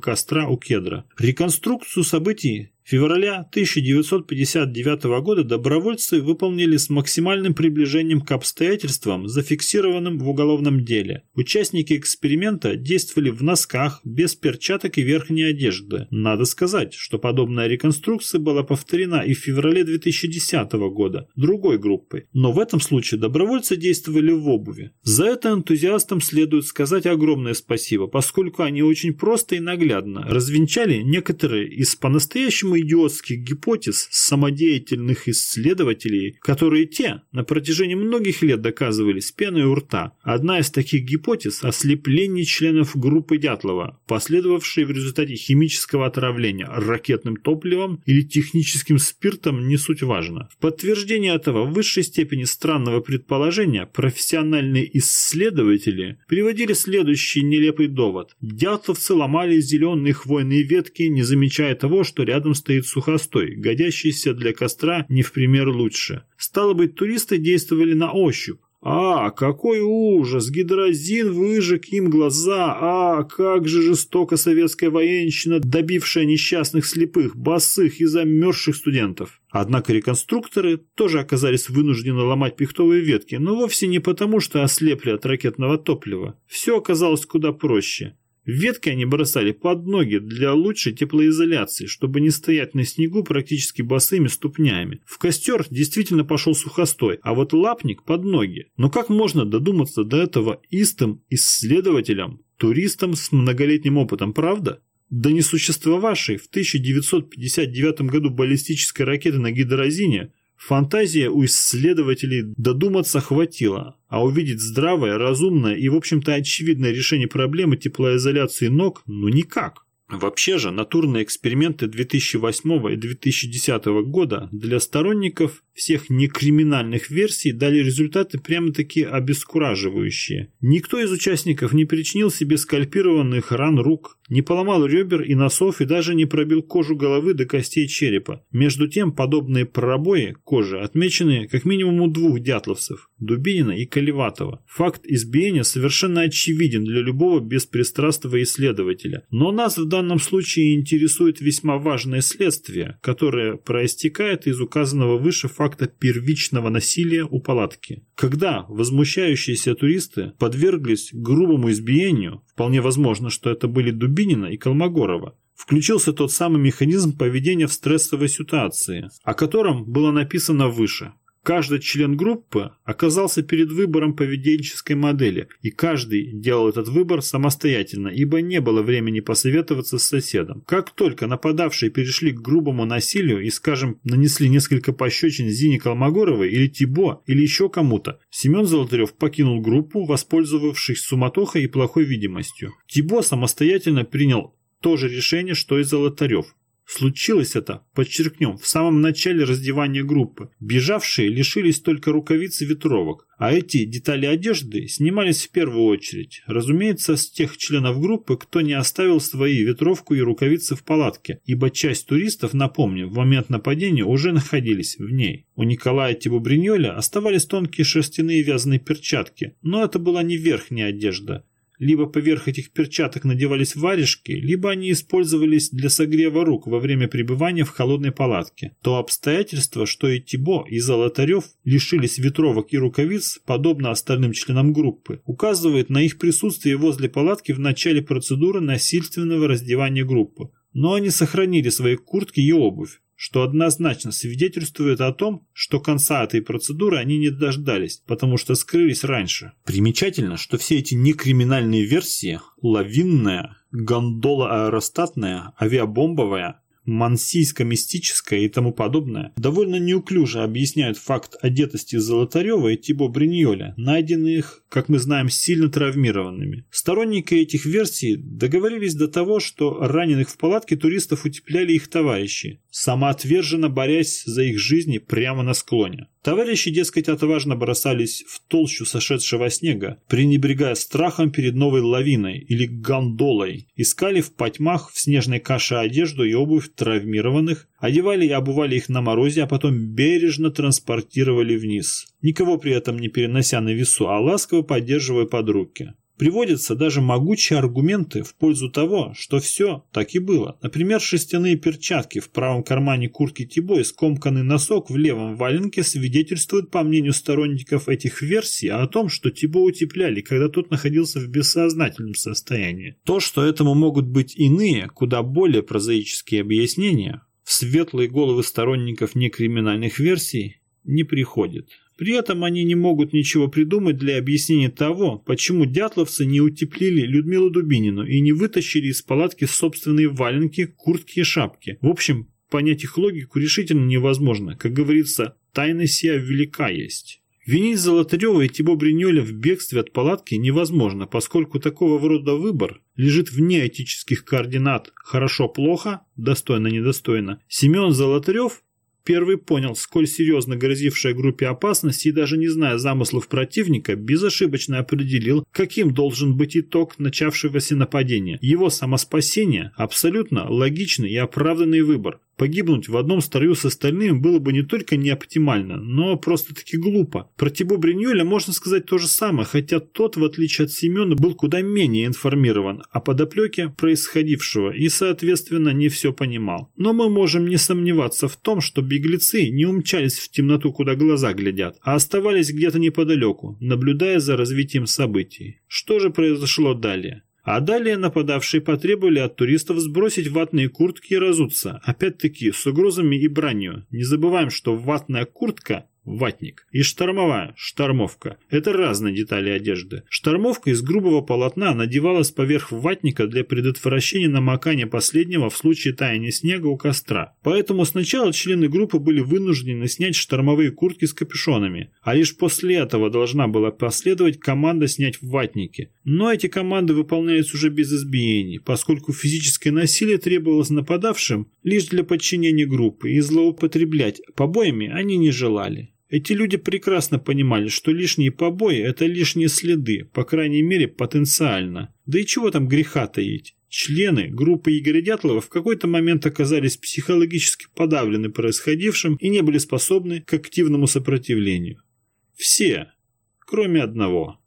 костра у кедра. Реконструкцию событий февраля 1959 года добровольцы выполнили с максимальным приближением к обстоятельствам, зафиксированным в уголовном деле. Участники эксперимента действовали в носках, без перчаток и верхней одежды. Надо сказать, что подобная реконструкция была повторена и в феврале 2010 года другой группой, но в этом случае добровольцы действовали в обуви. За это энтузиастам следует сказать огромное спасибо, поскольку они очень просто и наглядно развенчали некоторые из по-настоящему идиотских гипотез самодеятельных исследователей, которые те на протяжении многих лет доказывали с пеной у рта. Одна из таких гипотез – ослепление членов группы Дятлова, последовавшей в результате химического отравления ракетным топливом или техническим спиртом, не суть важно. В подтверждение этого в высшей степени странного предположения профессиональные исследователи приводили следующий нелепый довод. Дятловцы ломали зеленые хвойные ветки, не замечая того, что рядом с стоит сухостой, годящийся для костра не в пример лучше. Стало быть, туристы действовали на ощупь. А, какой ужас! Гидрозин выжег им глаза! А, как же жестоко советская военщина, добившая несчастных слепых, босых и замерзших студентов. Однако реконструкторы тоже оказались вынуждены ломать пихтовые ветки, но вовсе не потому, что ослепли от ракетного топлива. Все оказалось куда проще. Ветки они бросали под ноги для лучшей теплоизоляции, чтобы не стоять на снегу практически босыми ступнями. В костер действительно пошел сухостой, а вот лапник под ноги. Но как можно додуматься до этого истым исследователям, туристам с многолетним опытом, правда? Да не существовавшей в 1959 году баллистической ракеты на гидрозине Фантазия у исследователей додуматься хватило, а увидеть здравое, разумное и, в общем-то, очевидное решение проблемы теплоизоляции ног ну никак. Вообще же, натурные эксперименты 2008 и 2010 года для сторонников всех некриминальных версий дали результаты прямо-таки обескураживающие. Никто из участников не причинил себе скальпированных ран рук, не поломал ребер и носов и даже не пробил кожу головы до костей черепа. Между тем, подобные пробои кожи отмечены как минимум у двух дятловцев – Дубинина и Колеватова. Факт избиения совершенно очевиден для любого беспристрастного исследователя. Но нас в данном случае интересует весьма важное следствие, которое проистекает из указанного выше факта первичного насилия у палатки. Когда возмущающиеся туристы подверглись грубому избиению, вполне возможно, что это были Дубинина и Колмогорова, включился тот самый механизм поведения в стрессовой ситуации, о котором было написано выше. Каждый член группы оказался перед выбором поведенческой модели, и каждый делал этот выбор самостоятельно, ибо не было времени посоветоваться с соседом. Как только нападавшие перешли к грубому насилию и, скажем, нанесли несколько пощечин Зине Колмогоровой или Тибо, или еще кому-то, Семен Золотарев покинул группу, воспользовавшись суматохой и плохой видимостью. Тибо самостоятельно принял то же решение, что и Золотарев. Случилось это, подчеркнем, в самом начале раздевания группы. Бежавшие лишились только рукавиц и ветровок, а эти детали одежды снимались в первую очередь. Разумеется, с тех членов группы, кто не оставил свои ветровку и рукавицы в палатке, ибо часть туристов, напомню, в момент нападения уже находились в ней. У Николая Тибубриньоля оставались тонкие шерстяные вязаные перчатки, но это была не верхняя одежда. Либо поверх этих перчаток надевались варежки, либо они использовались для согрева рук во время пребывания в холодной палатке. То обстоятельство, что и Тибо, и Золотарев лишились ветровок и рукавиц, подобно остальным членам группы, указывает на их присутствие возле палатки в начале процедуры насильственного раздевания группы. Но они сохранили свои куртки и обувь что однозначно свидетельствует о том, что конца этой процедуры они не дождались, потому что скрылись раньше. Примечательно, что все эти некриминальные версии – лавинная, гондола-аэростатная, авиабомбовая мансийско-мистическое и тому подобное, довольно неуклюже объясняют факт одетости Золотарева и Тибо Бриньоля, найденных, как мы знаем, сильно травмированными. Сторонники этих версий договорились до того, что раненых в палатке туристов утепляли их товарищи, самоотверженно борясь за их жизни прямо на склоне. Товарищи, дескать, отважно бросались в толщу сошедшего снега, пренебрегая страхом перед новой лавиной или гондолой, искали в потьмах в снежной каше одежду и обувь травмированных, одевали и обували их на морозе, а потом бережно транспортировали вниз, никого при этом не перенося на весу, а ласково поддерживая под руки. Приводятся даже могучие аргументы в пользу того, что все так и было. Например, шерстяные перчатки в правом кармане куртки Тибо и скомканный носок в левом валенке свидетельствуют, по мнению сторонников этих версий, о том, что Тибо утепляли, когда тот находился в бессознательном состоянии. То, что этому могут быть иные, куда более прозаические объяснения, в светлые головы сторонников некриминальных версий не приходит. При этом они не могут ничего придумать для объяснения того, почему дятловцы не утеплили Людмилу Дубинину и не вытащили из палатки собственные валенки, куртки и шапки. В общем, понять их логику решительно невозможно. Как говорится, тайна сия велика есть. Винить Золотарева и Тибо Бриньоля в бегстве от палатки невозможно, поскольку такого рода выбор лежит вне этических координат «хорошо-плохо», «достойно-недостойно». Семен Золотарев Первый понял, сколь серьезно грозившая группе опасность и даже не зная замыслов противника, безошибочно определил, каким должен быть итог начавшегося нападения. Его самоспасение – абсолютно логичный и оправданный выбор. Погибнуть в одном строю с остальными было бы не только неоптимально, но просто-таки глупо. Про Тибо Бриньоля можно сказать то же самое, хотя тот, в отличие от Семена, был куда менее информирован о подоплеке происходившего и, соответственно, не все понимал. Но мы можем не сомневаться в том, что беглецы не умчались в темноту, куда глаза глядят, а оставались где-то неподалеку, наблюдая за развитием событий. Что же произошло далее? А далее нападавшие потребовали от туристов сбросить ватные куртки и разуться, опять-таки с угрозами и бранью. Не забываем, что ватная куртка ватник. И штормовая, штормовка. Это разные детали одежды. Штормовка из грубого полотна надевалась поверх ватника для предотвращения намокания последнего в случае таяния снега у костра. Поэтому сначала члены группы были вынуждены снять штормовые куртки с капюшонами, а лишь после этого должна была последовать команда снять ватники. Но эти команды выполнялись уже без избиений, поскольку физическое насилие требовалось нападавшим лишь для подчинения группы, и злоупотреблять побоями они не желали. Эти люди прекрасно понимали, что лишние побои – это лишние следы, по крайней мере потенциально. Да и чего там греха таить? Члены группы Игоря Дятлова в какой-то момент оказались психологически подавлены происходившим и не были способны к активному сопротивлению. Все, кроме одного.